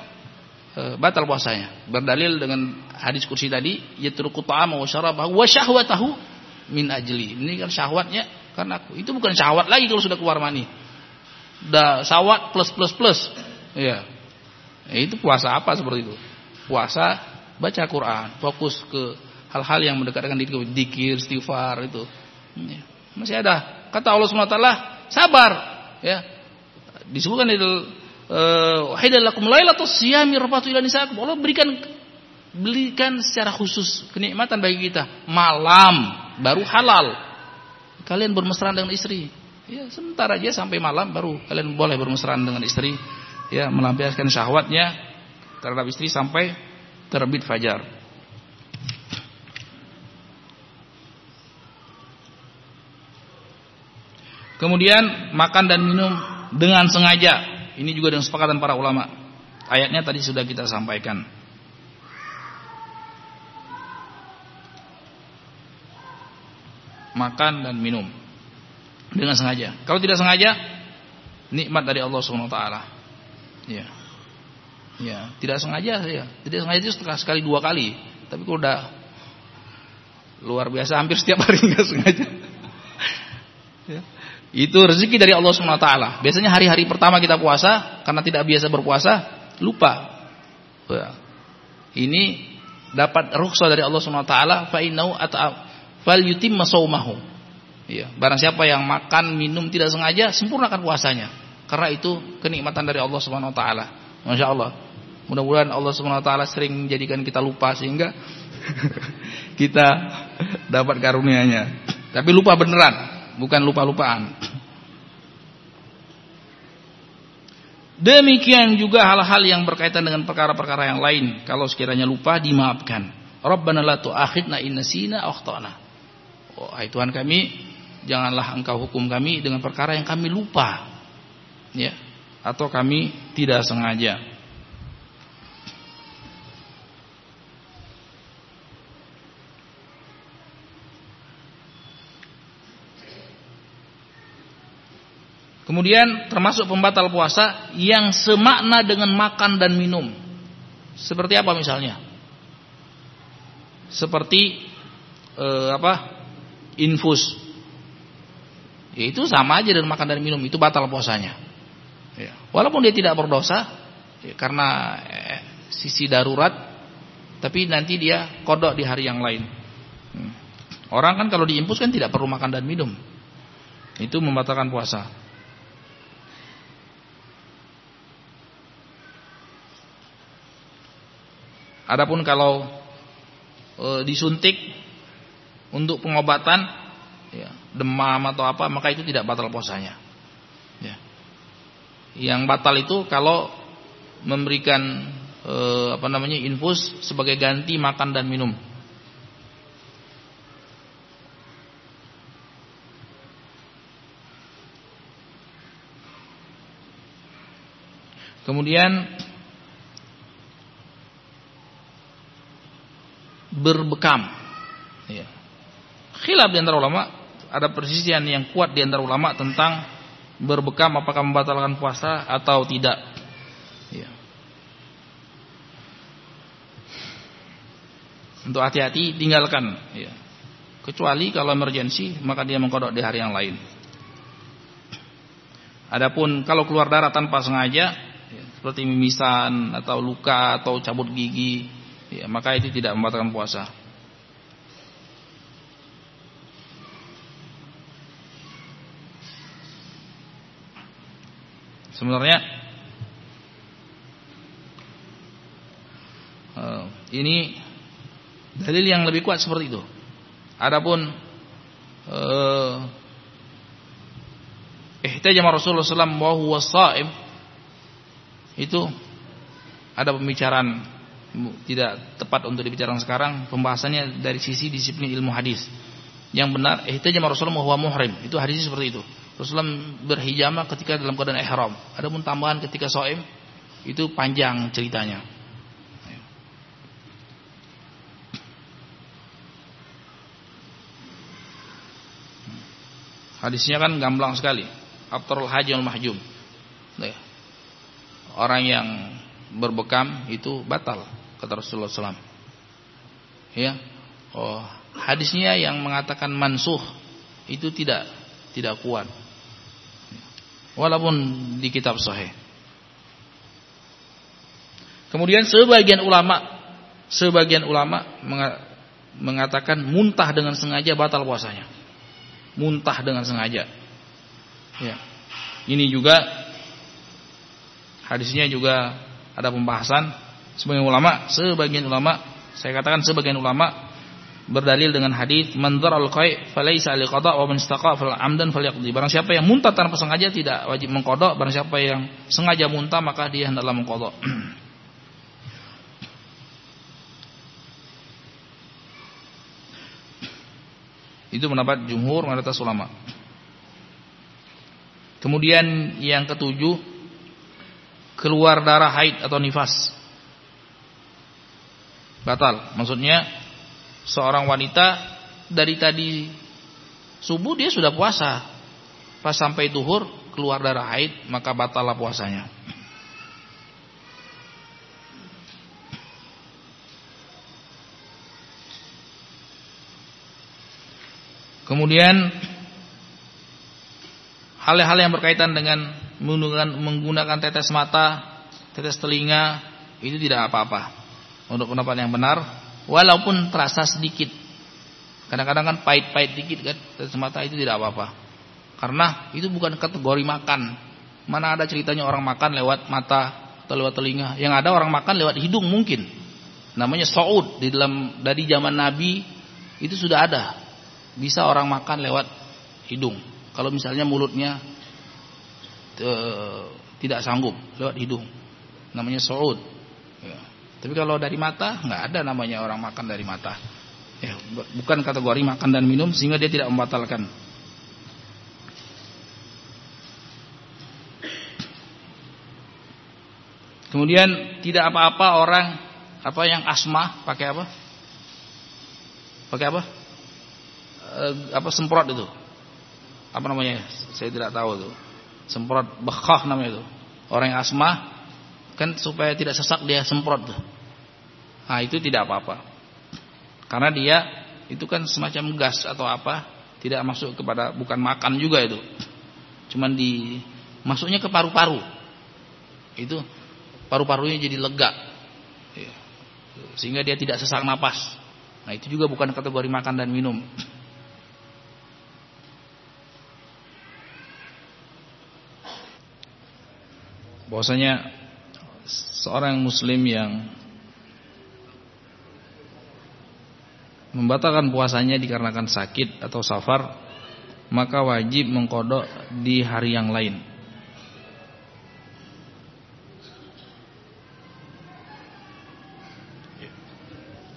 Speaker 2: e, batal puasanya. Berdalil dengan hadis kursi tadi yatruku ta'ama wa syarabahu wa syahwatahu min ajli. Ini kan syahwatnya karena aku. Itu bukan syahwat lagi kalau sudah keluar mani. Dah syahwat plus plus plus. Ya Ya, itu puasa apa seperti itu? Puasa baca Quran, fokus ke hal-hal yang mendekatkan diri ke dikir, istighfar itu. Ya. Masih ada. Kata Allah SWT, sabar. Ya. Disebutkan itu wahidal lakum lailatus siyami rafatu ila. Allah berikan berikan secara khusus kenikmatan bagi kita. Malam baru halal. Kalian bermesraan dengan istri. Ya, sebentar aja sampai malam baru kalian boleh bermesraan dengan istri ya melampiaskan syahwatnya terhadap istri sampai terbit fajar. Kemudian makan dan minum dengan sengaja. Ini juga dengan sepakatan para ulama. Ayatnya tadi sudah kita sampaikan. Makan dan minum dengan sengaja. Kalau tidak sengaja, nikmat dari Allah Subhanahu wa taala. Ya. Ya, tidak sengaja ya. Tidak sengaja itu setelah sekali dua kali. Tapi kalau udah luar biasa hampir setiap hari *laughs* nggak sengaja. ya. Itu rezeki dari Allah SWT. Biasanya hari-hari pertama kita puasa karena tidak biasa berpuasa lupa. Ya. Ini dapat rukhsah dari Allah SWT fa innahu fal yutimma saumahu. Ya, barang siapa yang makan minum tidak sengaja sempurnakan puasanya. Karena itu kenikmatan dari Allah Subhanahu wa taala. Masya Allah. Mudah-mudahan Allah Subhanahu wa taala sering menjadikan kita lupa sehingga *laughs* kita dapat karunia-Nya. Tapi lupa beneran, bukan lupa-lupaan. Demikian juga hal-hal yang berkaitan dengan perkara-perkara yang lain. Kalau sekiranya lupa dimaafkan. Rabbana la tu'akhidna in nasina akhtana. Oh, Tuhan kami, janganlah Engkau hukum kami dengan perkara yang kami lupa. Ya. atau kami tidak sengaja. Kemudian termasuk pembatal puasa yang semakna dengan makan dan minum. Seperti apa misalnya? Seperti eh, apa? Infus. Ya, itu sama aja dengan makan dan minum, itu batal puasanya. Ya. Walaupun dia tidak berdosa ya, karena eh, sisi darurat, tapi nanti dia kodok di hari yang lain. Hmm. Orang kan kalau diinfus kan tidak perlu makan dan minum. Itu membatalkan puasa. Adapun kalau e, disuntik untuk pengobatan ya, demam atau apa maka itu tidak batal puasanya. Ya. Yang batal itu kalau memberikan e, apa namanya infus sebagai ganti makan dan minum. Kemudian berbekam. Ya. Khilaf di antara ulama, ada persisian yang kuat di antara ulama tentang berbekam apakah membatalkan puasa atau tidak. Ya. Untuk hati-hati tinggalkan. Ya. Kecuali kalau emergensi maka dia mengkodok di hari yang lain. Adapun kalau keluar darah tanpa sengaja, ya, seperti mimisan atau luka atau cabut gigi, ya, maka itu tidak membatalkan puasa. Sebenarnya uh, ini dalil yang lebih kuat seperti itu. Adapun uh, ihtajama Rasulullah SAW itu ada pembicaraan tidak tepat untuk dibicarakan sekarang pembahasannya dari sisi disiplin ilmu hadis. Yang benar ihtajama Rasulullah huwa muhrim. Itu hadisnya seperti itu Rasulullah berhijama ketika dalam keadaan ihram. Adapun tambahan ketika soim itu panjang ceritanya. Hadisnya kan gamblang sekali. Abdul haji al mahjum orang yang berbekam itu batal kata Rasulullah SAW. Ya, oh hadisnya yang mengatakan mansuh itu tidak tidak kuat. Walaupun di kitab sahih. Kemudian sebagian ulama sebagian ulama mengatakan muntah dengan sengaja batal puasanya. Muntah dengan sengaja. Ya. Ini juga hadisnya juga ada pembahasan sebagian ulama, sebagian ulama, saya katakan sebagian ulama berdalil dengan hadis man al qai falaisa li qada wa man istaqa fal amdan falyaqdi. Barang siapa yang muntah tanpa sengaja tidak wajib mengkodok, barang siapa yang sengaja muntah maka dia hendaklah mengkodok. *clears throat* Itu pendapat jumhur mayoritas ulama. Kemudian yang ketujuh keluar darah haid atau nifas batal. Maksudnya seorang wanita dari tadi subuh dia sudah puasa. Pas sampai duhur keluar darah haid maka batallah puasanya. Kemudian hal-hal yang berkaitan dengan menggunakan, menggunakan tetes mata, tetes telinga itu tidak apa-apa untuk pendapat yang benar walaupun terasa sedikit. Kadang-kadang kan pahit-pahit dikit kan semata itu tidak apa-apa. Karena itu bukan kategori makan. Mana ada ceritanya orang makan lewat mata atau lewat telinga. Yang ada orang makan lewat hidung mungkin. Namanya saud. Di dalam dari zaman nabi itu sudah ada. Bisa orang makan lewat hidung. Kalau misalnya mulutnya e, tidak sanggup lewat hidung. Namanya saud. Ya. Tapi kalau dari mata nggak ada namanya orang makan dari mata. Ya, bukan kategori makan dan minum sehingga dia tidak membatalkan. Kemudian tidak apa-apa orang apa yang asma pakai apa? Pakai apa? E, apa semprot itu? Apa namanya? Saya tidak tahu itu. Semprot bekah namanya itu. Orang yang asma kan supaya tidak sesak dia semprot tuh. Nah, itu tidak apa-apa. Karena dia itu kan semacam gas atau apa, tidak masuk kepada bukan makan juga itu. Cuman di masuknya ke paru-paru. Itu paru-parunya jadi lega. Iya. Sehingga dia tidak sesak napas. Nah, itu juga bukan kategori makan dan minum. Bahwasanya seorang muslim yang membatalkan puasanya dikarenakan sakit atau safar, maka wajib mengkodok di hari yang lain.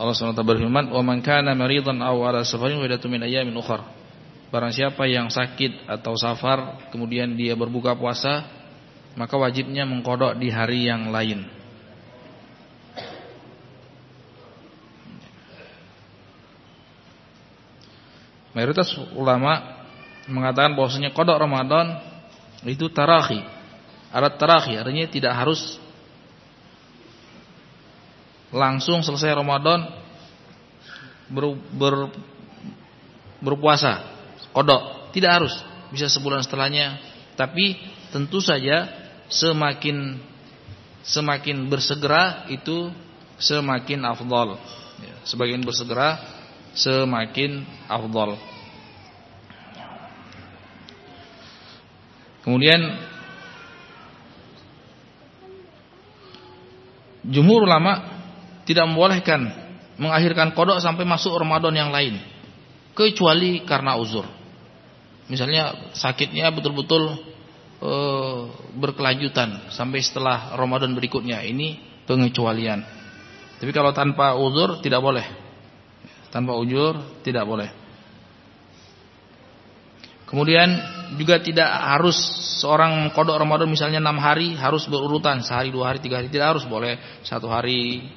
Speaker 2: Allah SWT berfirman, "Wa man kana maridan aw ala safarin wa min ayamin ukhra." Barang siapa yang sakit atau safar kemudian dia berbuka puasa, maka wajibnya mengkodok di hari yang lain. Mayoritas ulama mengatakan bahwasanya kodok Ramadan itu tarahi. Alat tarahi artinya tidak harus langsung selesai Ramadan ber, ber, berpuasa kodok tidak harus bisa sebulan setelahnya tapi tentu saja semakin semakin bersegera itu semakin afdal ya, semakin bersegera semakin afdal. Kemudian jumhur ulama tidak membolehkan mengakhirkan kodok sampai masuk Ramadan yang lain kecuali karena uzur. Misalnya sakitnya betul-betul e, berkelanjutan sampai setelah Ramadan berikutnya. Ini pengecualian. Tapi kalau tanpa uzur tidak boleh tanpa uzur tidak boleh kemudian juga tidak harus seorang kodok Ramadan misalnya enam hari harus berurutan sehari dua hari tiga hari tidak harus boleh satu hari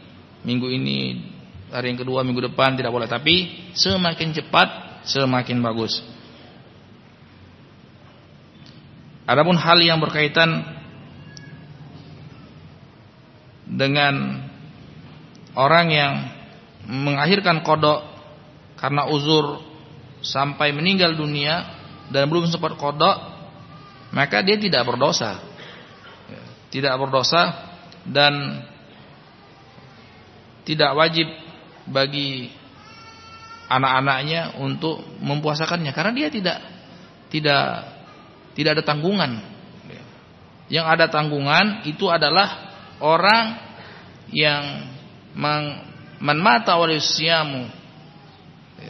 Speaker 2: minggu ini, hari yang kedua, minggu depan tidak boleh. Tapi semakin cepat semakin bagus. Adapun hal yang berkaitan dengan orang yang mengakhirkan kodok karena uzur sampai meninggal dunia dan belum sempat kodok, maka dia tidak berdosa, tidak berdosa dan tidak wajib bagi anak-anaknya untuk mempuasakannya karena dia tidak tidak tidak ada tanggungan. Yang ada tanggungan itu adalah orang yang man mata walaysiyamu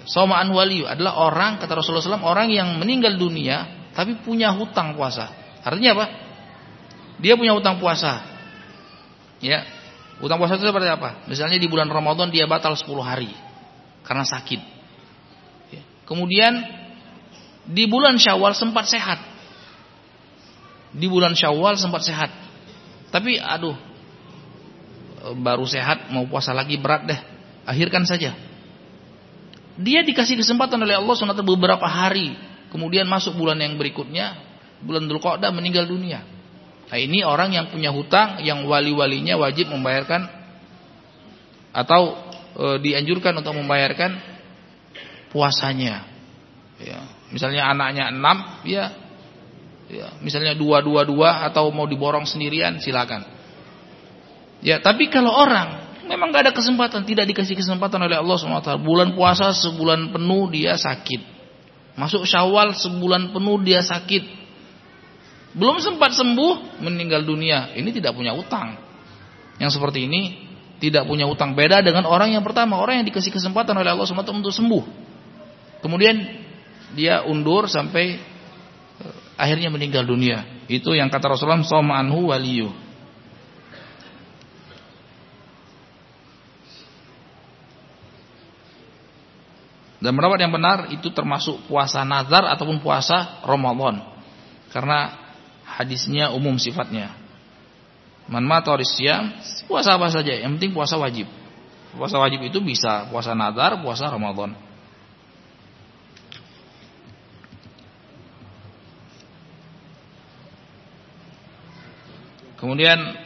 Speaker 2: somaan waliyu adalah orang kata Rasulullah SAW orang yang meninggal dunia tapi punya hutang puasa. Artinya apa? Dia punya hutang puasa. Ya, Utang puasa itu seperti apa? Misalnya di bulan Ramadan dia batal 10 hari karena sakit. Ya. Kemudian di bulan Syawal sempat sehat. Di bulan Syawal sempat sehat. Tapi aduh baru sehat mau puasa lagi berat deh. Akhirkan saja. Dia dikasih kesempatan oleh Allah SWT beberapa hari. Kemudian masuk bulan yang berikutnya. Bulan Dzulqa'dah meninggal dunia. Nah, ini orang yang punya hutang yang wali-walinya wajib membayarkan atau e, dianjurkan untuk membayarkan puasanya. Ya, misalnya anaknya enam, ya, ya misalnya dua dua dua atau mau diborong sendirian silakan. Ya, tapi kalau orang memang gak ada kesempatan, tidak dikasih kesempatan oleh Allah SWT. Bulan puasa sebulan penuh dia sakit. Masuk Syawal sebulan penuh dia sakit belum sempat sembuh meninggal dunia. Ini tidak punya utang. Yang seperti ini tidak punya utang beda dengan orang yang pertama, orang yang dikasih kesempatan oleh Allah SWT untuk sembuh. Kemudian dia undur sampai eh, akhirnya meninggal dunia. Itu yang kata Rasulullah SAW. Dan pendapat yang benar itu termasuk puasa nazar ataupun puasa Ramadan. Karena hadisnya umum sifatnya. Man mata puasa apa saja, yang penting puasa wajib. Puasa wajib itu bisa puasa nadar, puasa Ramadan. Kemudian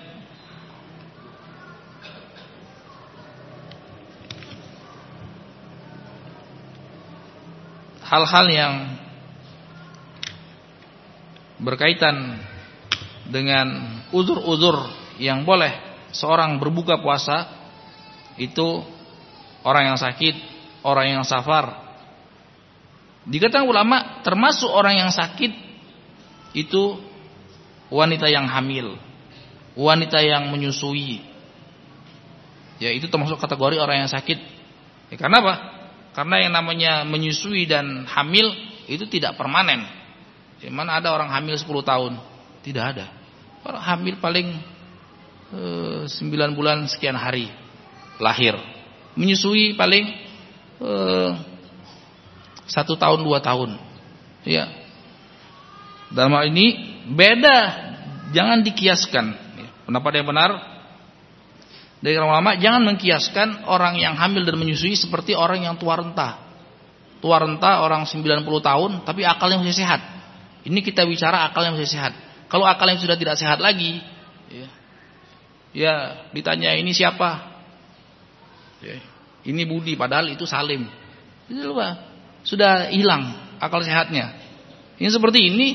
Speaker 2: hal-hal yang berkaitan dengan uzur-uzur yang boleh seorang berbuka puasa itu orang yang sakit, orang yang safar. Dikatakan ulama termasuk orang yang sakit itu wanita yang hamil, wanita yang menyusui. Ya itu termasuk kategori orang yang sakit. Ya, karena apa? Karena yang namanya menyusui dan hamil itu tidak permanen. Mana ada orang hamil 10 tahun? Tidak ada. Orang hamil paling eh, 9 bulan sekian hari lahir. Menyusui paling eh, tahun dua tahun. Ya. Dalam hal ini beda, jangan dikiaskan. Ya, pendapat yang benar dari ulama jangan mengkiaskan orang yang hamil dan menyusui seperti orang yang tua renta. Tua renta orang 90 tahun tapi akalnya masih sehat. Ini kita bicara akalnya masih sehat. Kalau akal yang sudah tidak sehat lagi, ya, ya ditanya ini siapa? Ya, ini Budi, padahal itu Salim. Itu lupa, sudah hilang akal sehatnya. Yang seperti ini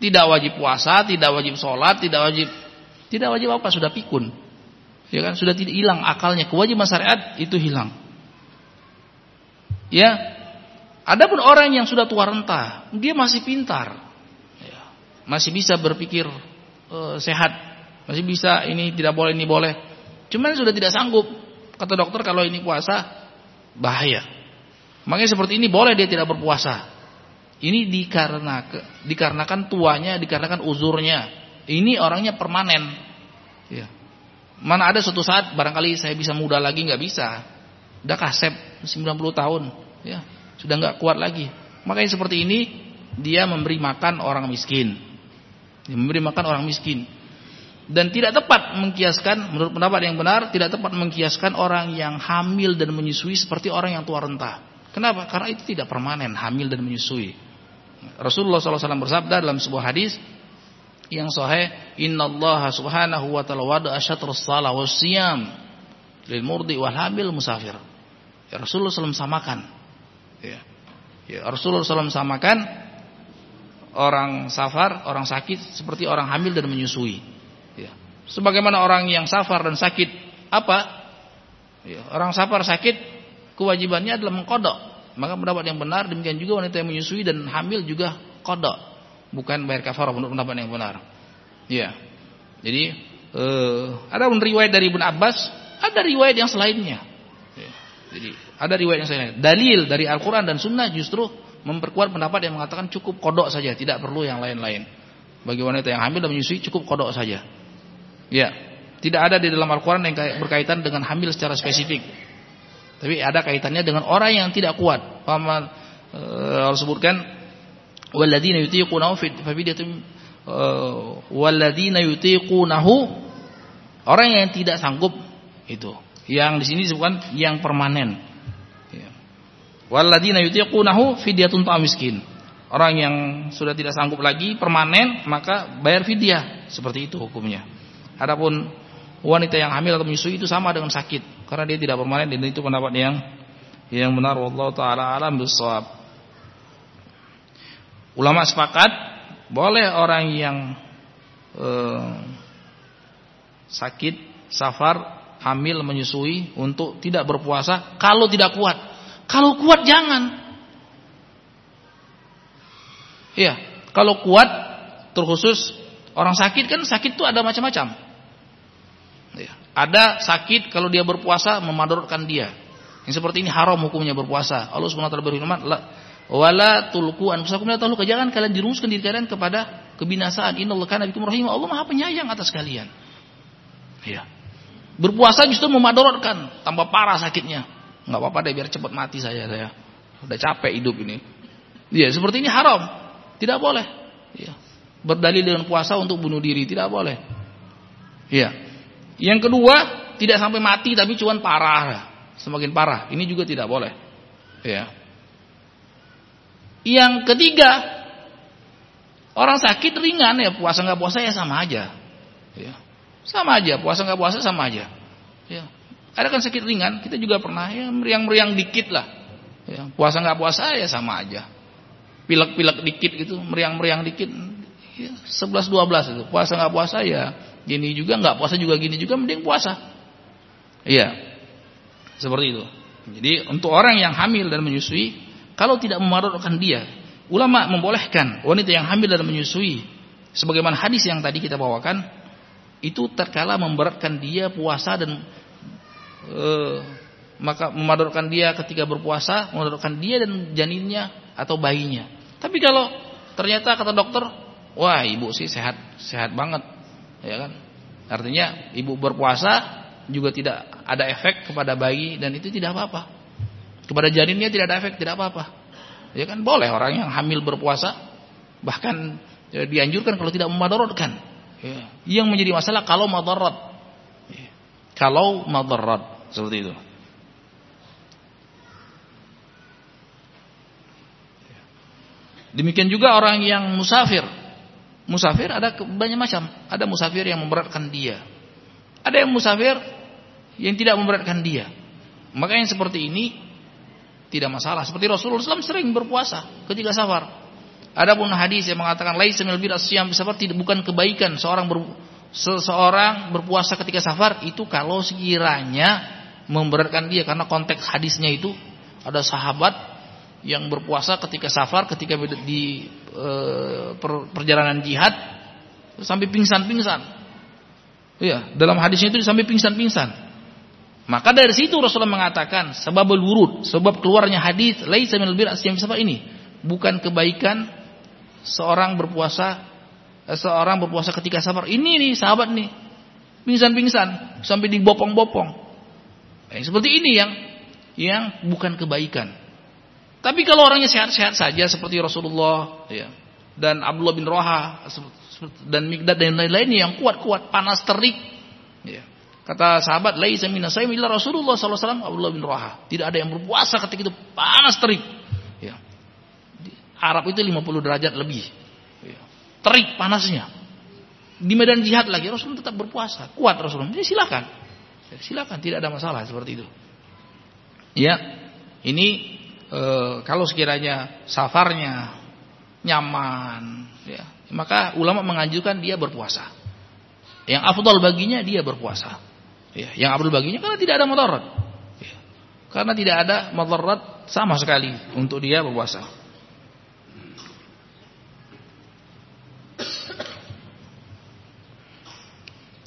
Speaker 2: tidak wajib puasa, tidak wajib sholat, tidak wajib tidak wajib apa sudah pikun. Ya kan sudah tidak hilang akalnya kewajiban syariat itu hilang. Ya, Adapun orang yang sudah tua renta, dia masih pintar, ya, masih bisa berpikir uh, sehat, masih bisa ini tidak boleh ini boleh. Cuman sudah tidak sanggup. Kata dokter kalau ini puasa bahaya. Makanya seperti ini boleh dia tidak berpuasa. Ini dikarenakan dikarenakan tuanya, dikarenakan uzurnya. Ini orangnya permanen. Ya. Mana ada suatu saat barangkali saya bisa muda lagi nggak bisa. Udah kasep 90 tahun, ya sudah nggak kuat lagi. Makanya seperti ini dia memberi makan orang miskin. Dia memberi makan orang miskin. Dan tidak tepat mengkiaskan menurut pendapat yang benar tidak tepat mengkiaskan orang yang hamil dan menyusui seperti orang yang tua renta. Kenapa? Karena itu tidak permanen hamil dan menyusui. Rasulullah SAW bersabda dalam sebuah hadis yang sahih, Inna Allah subhanahu wa ta'ala wada asyatrus salah wasiyam lil murdi wal hamil musafir. Ya, Rasulullah SAW samakan Ya. Ya, Rasulullah SAW samakan orang safar, orang sakit seperti orang hamil dan menyusui. Ya. Sebagaimana orang yang safar dan sakit apa? Ya, orang safar sakit kewajibannya adalah mengkodok. Maka pendapat yang benar demikian juga wanita yang menyusui dan hamil juga kodok, bukan bayar kafarah menurut pendapat yang benar. Ya. Jadi eh, ada riwayat dari Ibn Abbas, ada riwayat yang selainnya. Ya. Jadi ada riwayat yang saya dalil dari Al-Quran dan Sunnah justru memperkuat pendapat yang mengatakan cukup kodok saja, tidak perlu yang lain-lain. Bagi wanita yang hamil dan menyusui cukup kodok saja. Ya, tidak ada di dalam Al-Quran yang berkaitan dengan hamil secara spesifik. Tapi ada kaitannya dengan orang yang tidak kuat. Paman e, harus sebutkan walladzina yutiqunahu fidyatun e, walladzina yutiqunahu orang yang tidak sanggup itu. Yang di sini disebutkan yang permanen. Waladina yutiqunahu fidyatun ta'am miskin. Orang yang sudah tidak sanggup lagi permanen maka bayar fidyah. Seperti itu hukumnya. Adapun wanita yang hamil atau menyusui itu sama dengan sakit karena dia tidak permanen dan itu pendapat yang yang benar wallahu taala alam bisawab. Ulama sepakat boleh orang yang eh, sakit, safar, hamil, menyusui untuk tidak berpuasa kalau tidak kuat. Kalau kuat jangan. Iya, kalau kuat terkhusus orang sakit kan sakit itu ada macam-macam. Ya, ada sakit kalau dia berpuasa memadaratkan dia. Yang seperti ini haram hukumnya berpuasa. Allah Subhanahu wa taala berfirman, "Wala tulqu anfusakum la tahluka." Jangan kalian jerumuskan diri kalian kepada kebinasaan. Innallaha kana bikum rahim. Allah Maha penyayang atas kalian. Ya. Berpuasa justru memadaratkan, tambah parah sakitnya nggak apa-apa deh biar cepat mati saya saya udah capek hidup ini ya seperti ini haram tidak boleh ya berdalil dengan puasa untuk bunuh diri, tidak boleh. Iya. Yang kedua, tidak sampai mati tapi cuman parah, semakin parah. Ini juga tidak boleh. Ya. Yang ketiga, orang sakit ringan ya puasa nggak puasa ya sama aja. Ya. Sama aja, puasa nggak puasa sama aja. Ya. Ada kan sakit ringan, kita juga pernah ya meriang-meriang dikit lah. Ya, puasa nggak puasa ya sama aja. Pilek-pilek dikit gitu, meriang-meriang dikit. Ya, 11 12 itu. Puasa nggak puasa ya gini juga nggak puasa juga gini juga mending puasa. Iya. Seperti itu. Jadi untuk orang yang hamil dan menyusui kalau tidak memudaratkan dia, ulama membolehkan wanita yang hamil dan menyusui sebagaimana hadis yang tadi kita bawakan itu terkala memberatkan dia puasa dan e, maka memudaratkan dia ketika berpuasa, memudaratkan dia dan janinnya atau bayinya. Tapi kalau ternyata kata dokter, wah ibu sih sehat, sehat banget, ya kan? Artinya ibu berpuasa juga tidak ada efek kepada bayi dan itu tidak apa-apa. Kepada janinnya tidak ada efek, tidak apa-apa. Ya kan boleh orang yang hamil berpuasa bahkan ya, dianjurkan kalau tidak memadaratkan. Ya. Yang menjadi masalah kalau madarat. Ya. Kalau madarat seperti itu. Demikian juga orang yang musafir Musafir ada banyak macam. Ada musafir yang memberatkan dia. Ada yang musafir yang tidak memberatkan dia. Maka yang seperti ini tidak masalah. Seperti Rasulullah SAW sering berpuasa ketika safar. Adapun hadis yang mengatakan lain semil bir asyam safar tidak bukan kebaikan seorang ber, seseorang berpuasa ketika safar itu kalau sekiranya memberatkan dia karena konteks hadisnya itu ada sahabat yang berpuasa ketika safar, ketika di e, per, perjalanan jihad sampai pingsan-pingsan. Iya, dalam hadisnya itu sampai pingsan-pingsan. Maka dari situ Rasulullah mengatakan sebab wurud, sebab keluarnya hadis laisa minal bir yang siapa ini? Bukan kebaikan seorang berpuasa eh, seorang berpuasa ketika safar. Ini nih sahabat nih. Pingsan-pingsan sampai dibopong-bopong. Eh, seperti ini yang yang bukan kebaikan. Tapi kalau orangnya sehat-sehat saja seperti Rasulullah ya, dan Abdullah bin Roha dan Mikdad dan lain-lainnya yang kuat-kuat panas terik ya. Kata sahabat, "Laisa minna saya illa Rasulullah sallallahu alaihi wasallam Abdullah bin Roha. Tidak ada yang berpuasa ketika itu panas terik. Ya. Di Arab itu 50 derajat lebih. Ya. Terik panasnya. Di medan jihad lagi Rasulullah tetap berpuasa. Kuat Rasulullah. Jadi silakan. Ya, silakan, tidak ada masalah seperti itu. Ya. Ini e, kalau sekiranya safarnya nyaman, ya, maka ulama menganjurkan dia berpuasa. Yang afdal baginya dia berpuasa. Ya, yang afdal baginya karena tidak ada mudarat. Ya, karena tidak ada mudarat sama sekali untuk dia berpuasa.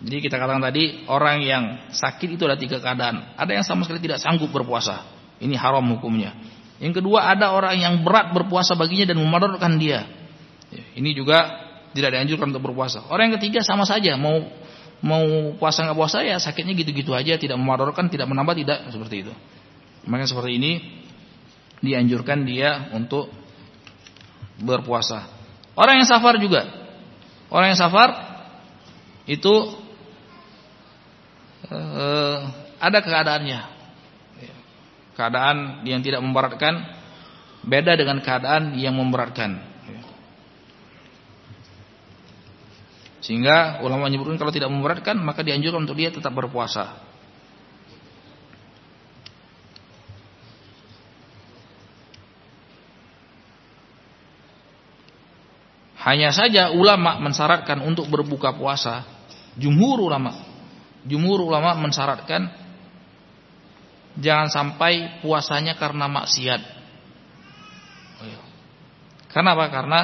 Speaker 2: Jadi kita katakan tadi orang yang sakit itu ada tiga keadaan. Ada yang sama sekali tidak sanggup berpuasa. Ini haram hukumnya. Yang kedua ada orang yang berat berpuasa baginya dan memadaratkan dia. Ya, ini juga tidak dianjurkan untuk berpuasa. Orang yang ketiga sama saja mau mau puasa nggak puasa ya sakitnya gitu-gitu aja tidak memadaratkan tidak menambah tidak seperti itu. Maka seperti ini dianjurkan dia untuk berpuasa. Orang yang safar juga. Orang yang safar itu eh, ada keadaannya keadaan yang tidak memberatkan beda dengan keadaan yang memberatkan. Sehingga ulama menyebutkan kalau tidak memberatkan maka dianjurkan untuk dia tetap berpuasa. Hanya saja ulama mensyaratkan untuk berbuka puasa. Jumhur ulama, jumhur ulama mensyaratkan jangan sampai puasanya karena maksiat. Karena apa? Karena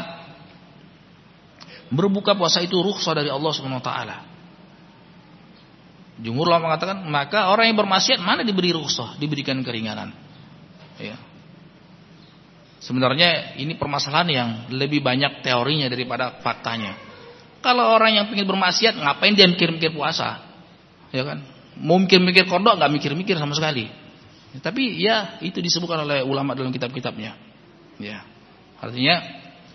Speaker 2: berbuka puasa itu rukhsah dari Allah Subhanahu wa taala. Jumhur ulama mengatakan, maka orang yang bermaksiat mana diberi rukhsah, diberikan keringanan. Ya. Sebenarnya ini permasalahan yang lebih banyak teorinya daripada faktanya. Kalau orang yang ingin bermaksiat, ngapain dia mikir-mikir puasa? Ya kan? Mau mikir-mikir kodok, nggak mikir-mikir sama sekali. Ya, tapi ya itu disebutkan oleh ulama dalam kitab-kitabnya. Ya. Artinya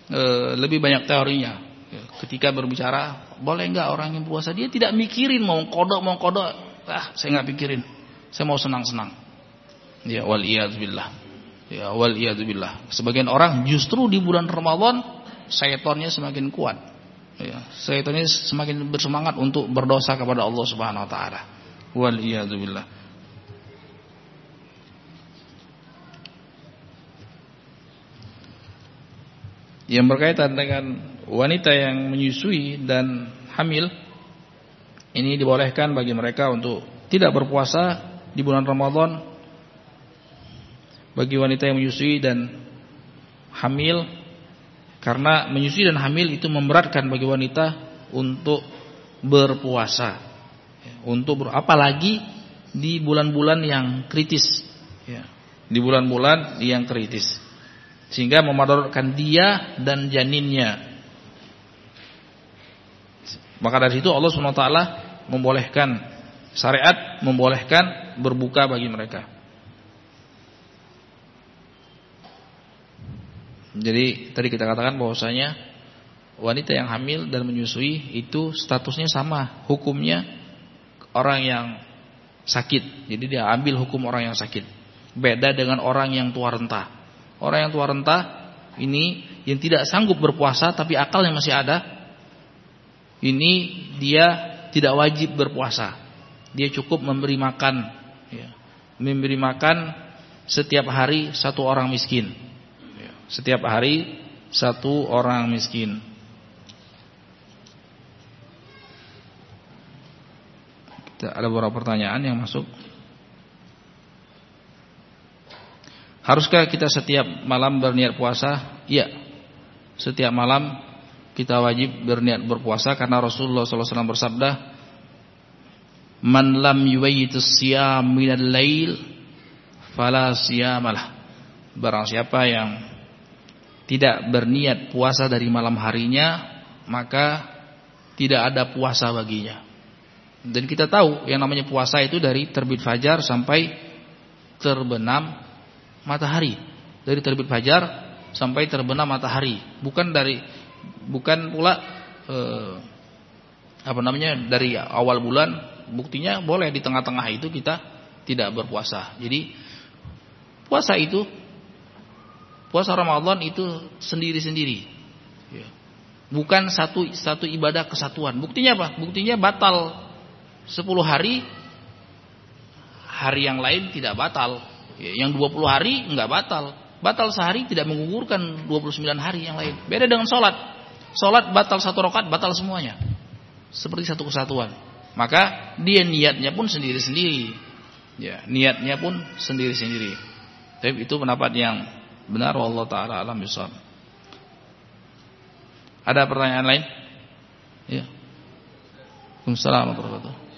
Speaker 2: e, lebih banyak teorinya. Ya. ketika berbicara boleh enggak orang yang puasa? Dia tidak mikirin mau kodok mau kodok. Ah saya nggak pikirin. Saya mau senang-senang. Ya wal billah. Ya wal billah. Sebagian orang justru di bulan Ramadan syaitannya semakin kuat. Ya syaitannya semakin bersemangat untuk berdosa kepada Allah Subhanahu wa taala. Wal billah. Yang berkaitan dengan wanita yang menyusui dan hamil ini dibolehkan bagi mereka untuk tidak berpuasa di bulan Ramadan. Bagi wanita yang menyusui dan hamil karena menyusui dan hamil itu memberatkan bagi wanita untuk berpuasa. Untuk ber, apalagi di bulan-bulan yang kritis. Ya, di bulan-bulan yang kritis. Sehingga memadaratkan dia dan janinnya. Maka dari itu Allah SWT membolehkan syariat membolehkan berbuka bagi mereka. Jadi tadi kita katakan bahwasanya wanita yang hamil dan menyusui itu statusnya sama, hukumnya orang yang sakit. Jadi dia ambil hukum orang yang sakit. Beda dengan orang yang tua renta. Orang yang tua renta ini yang tidak sanggup berpuasa tapi akalnya masih ada, ini dia tidak wajib berpuasa. Dia cukup memberi makan, ya. memberi makan setiap hari satu orang miskin. Ya. Setiap hari satu orang miskin. Ada beberapa pertanyaan yang masuk. Haruskah kita setiap malam berniat puasa? Iya. Setiap malam kita wajib berniat berpuasa karena Rasulullah SAW bersabda, "Man lam yuwayyitus siyam minal lail fala siyamalah." Barang siapa yang tidak berniat puasa dari malam harinya, maka tidak ada puasa baginya. Dan kita tahu yang namanya puasa itu dari terbit fajar sampai terbenam matahari dari terbit fajar sampai terbenam matahari bukan dari bukan pula eh, apa namanya dari awal bulan buktinya boleh di tengah-tengah itu kita tidak berpuasa. Jadi puasa itu puasa Ramadan itu sendiri-sendiri. Ya. bukan satu satu ibadah kesatuan. Buktinya apa? Buktinya batal 10 hari hari yang lain tidak batal. Ya, yang 20 hari enggak batal. Batal sehari tidak menggugurkan 29 hari yang lain. Beda dengan sholat. Sholat batal satu rokat, batal semuanya. Seperti satu kesatuan. Maka dia niatnya pun sendiri-sendiri. Ya, niatnya pun sendiri-sendiri. Tapi itu pendapat yang benar Allah taala alam bisawab. Ada pertanyaan lain? Ya. Assalamualaikum warahmatullahi wabarakatuh.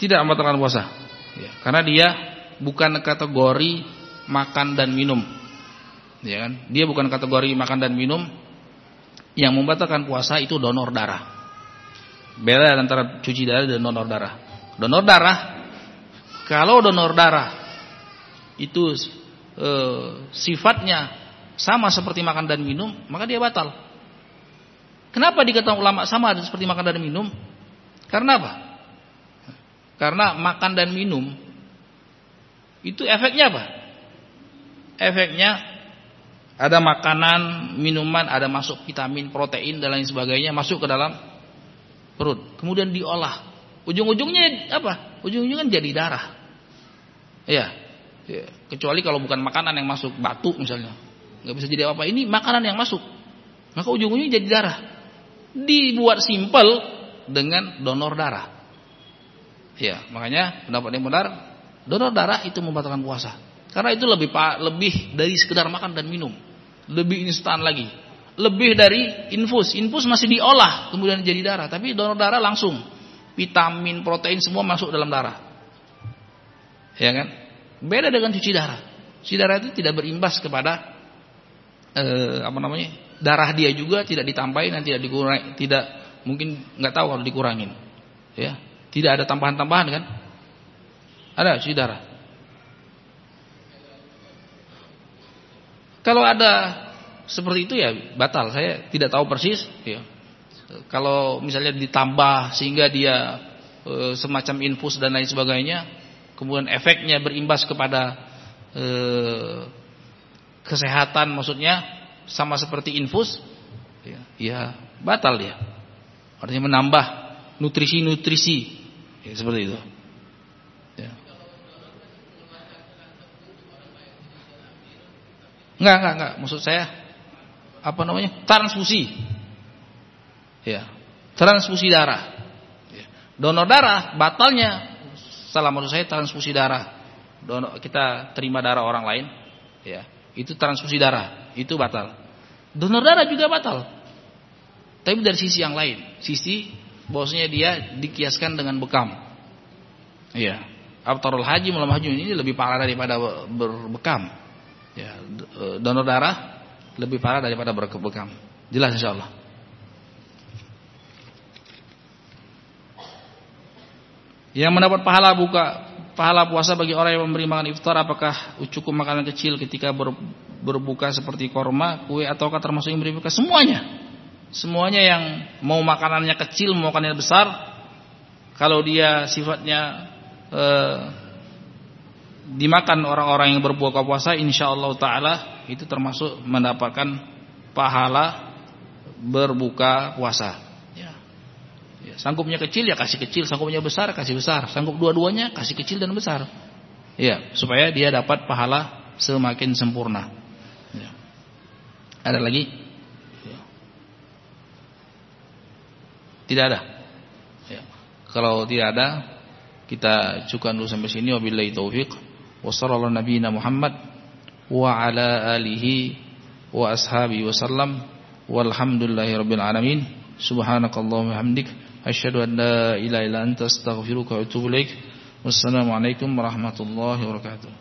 Speaker 2: Tidak membatalkan puasa. Ya, karena dia bukan kategori makan dan minum. Ya kan? Dia bukan kategori makan dan minum. Yang membatalkan puasa itu donor darah. Beda antara cuci darah dan donor darah. Donor darah kalau donor darah itu e, sifatnya sama seperti makan dan minum, maka dia batal. Kenapa dikatakan ulama sama seperti makan dan minum? Karena apa? Karena makan dan minum itu efeknya apa? Efeknya ada makanan, minuman, ada masuk vitamin, protein dan lain sebagainya masuk ke dalam perut. Kemudian diolah. Ujung-ujungnya apa? Ujung-ujungnya kan jadi darah. Ya. Kecuali kalau bukan makanan yang masuk batu misalnya. nggak bisa jadi apa-apa. Ini makanan yang masuk. Maka ujung-ujungnya jadi darah. Dibuat simpel dengan donor darah. Ya, makanya pendapat yang benar donor darah itu membatalkan puasa. Karena itu lebih lebih dari sekedar makan dan minum. Lebih instan lagi. Lebih dari infus. Infus masih diolah kemudian jadi darah, tapi donor darah langsung vitamin, protein semua masuk dalam darah. Ya kan? Beda dengan cuci darah. Cuci darah itu tidak berimbas kepada eh, apa namanya? darah dia juga tidak ditambahin dan tidak dikurangi, tidak mungkin nggak tahu kalau dikurangin. Ya, tidak ada tambahan-tambahan kan? Ada darah. Kalau ada seperti itu ya batal. Saya tidak tahu persis. Ya. Kalau misalnya ditambah sehingga dia e, semacam infus dan lain sebagainya, kemudian efeknya berimbas kepada e, kesehatan, maksudnya sama seperti infus, ya, ya batal dia. Artinya menambah nutrisi-nutrisi, ya, seperti itu. Enggak, enggak, enggak. Maksud saya apa namanya? Transfusi. Ya. Transfusi darah. Ya. Donor darah batalnya salah maksud saya transfusi darah. Donor kita terima darah orang lain, ya. Itu transfusi darah, itu batal. Donor darah juga batal. Tapi dari sisi yang lain, sisi bosnya dia dikiaskan dengan bekam. Iya. Abtarul haji malam haji ini lebih parah daripada berbekam. Ya, e, donor darah lebih parah daripada berkebekam. Jelas insyaallah. Yang mendapat pahala buka pahala puasa bagi orang yang memberi makan iftar apakah cukup makanan kecil ketika ber, berbuka seperti korma, kue ataukah termasuk yang berbuka semuanya. Semuanya yang mau makanannya kecil, mau makanannya besar, kalau dia sifatnya eh, dimakan orang-orang yang berbuka puasa insyaallah taala itu termasuk mendapatkan pahala berbuka puasa. Ya. ya sanggupnya kecil ya kasih kecil. Sanggupnya besar kasih besar. Sanggup dua-duanya kasih kecil dan besar. Ya supaya dia dapat pahala semakin sempurna. Ya. ada lagi ya. Tidak ada. Ya. Kalau tidak ada, kita cukupkan dulu sampai sini. Wabillahi taufiq. Wassalamualaikum nabiyina Muhammad wa ala alihi wa ashabi wasallam. Walhamdulillahi rabbil alamin. Subhanakallahumma hamdik. Asyhadu an la ilaha illa anta astaghfiruka wa atubu ilaik. Wassalamualaikum warahmatullahi wabarakatuh.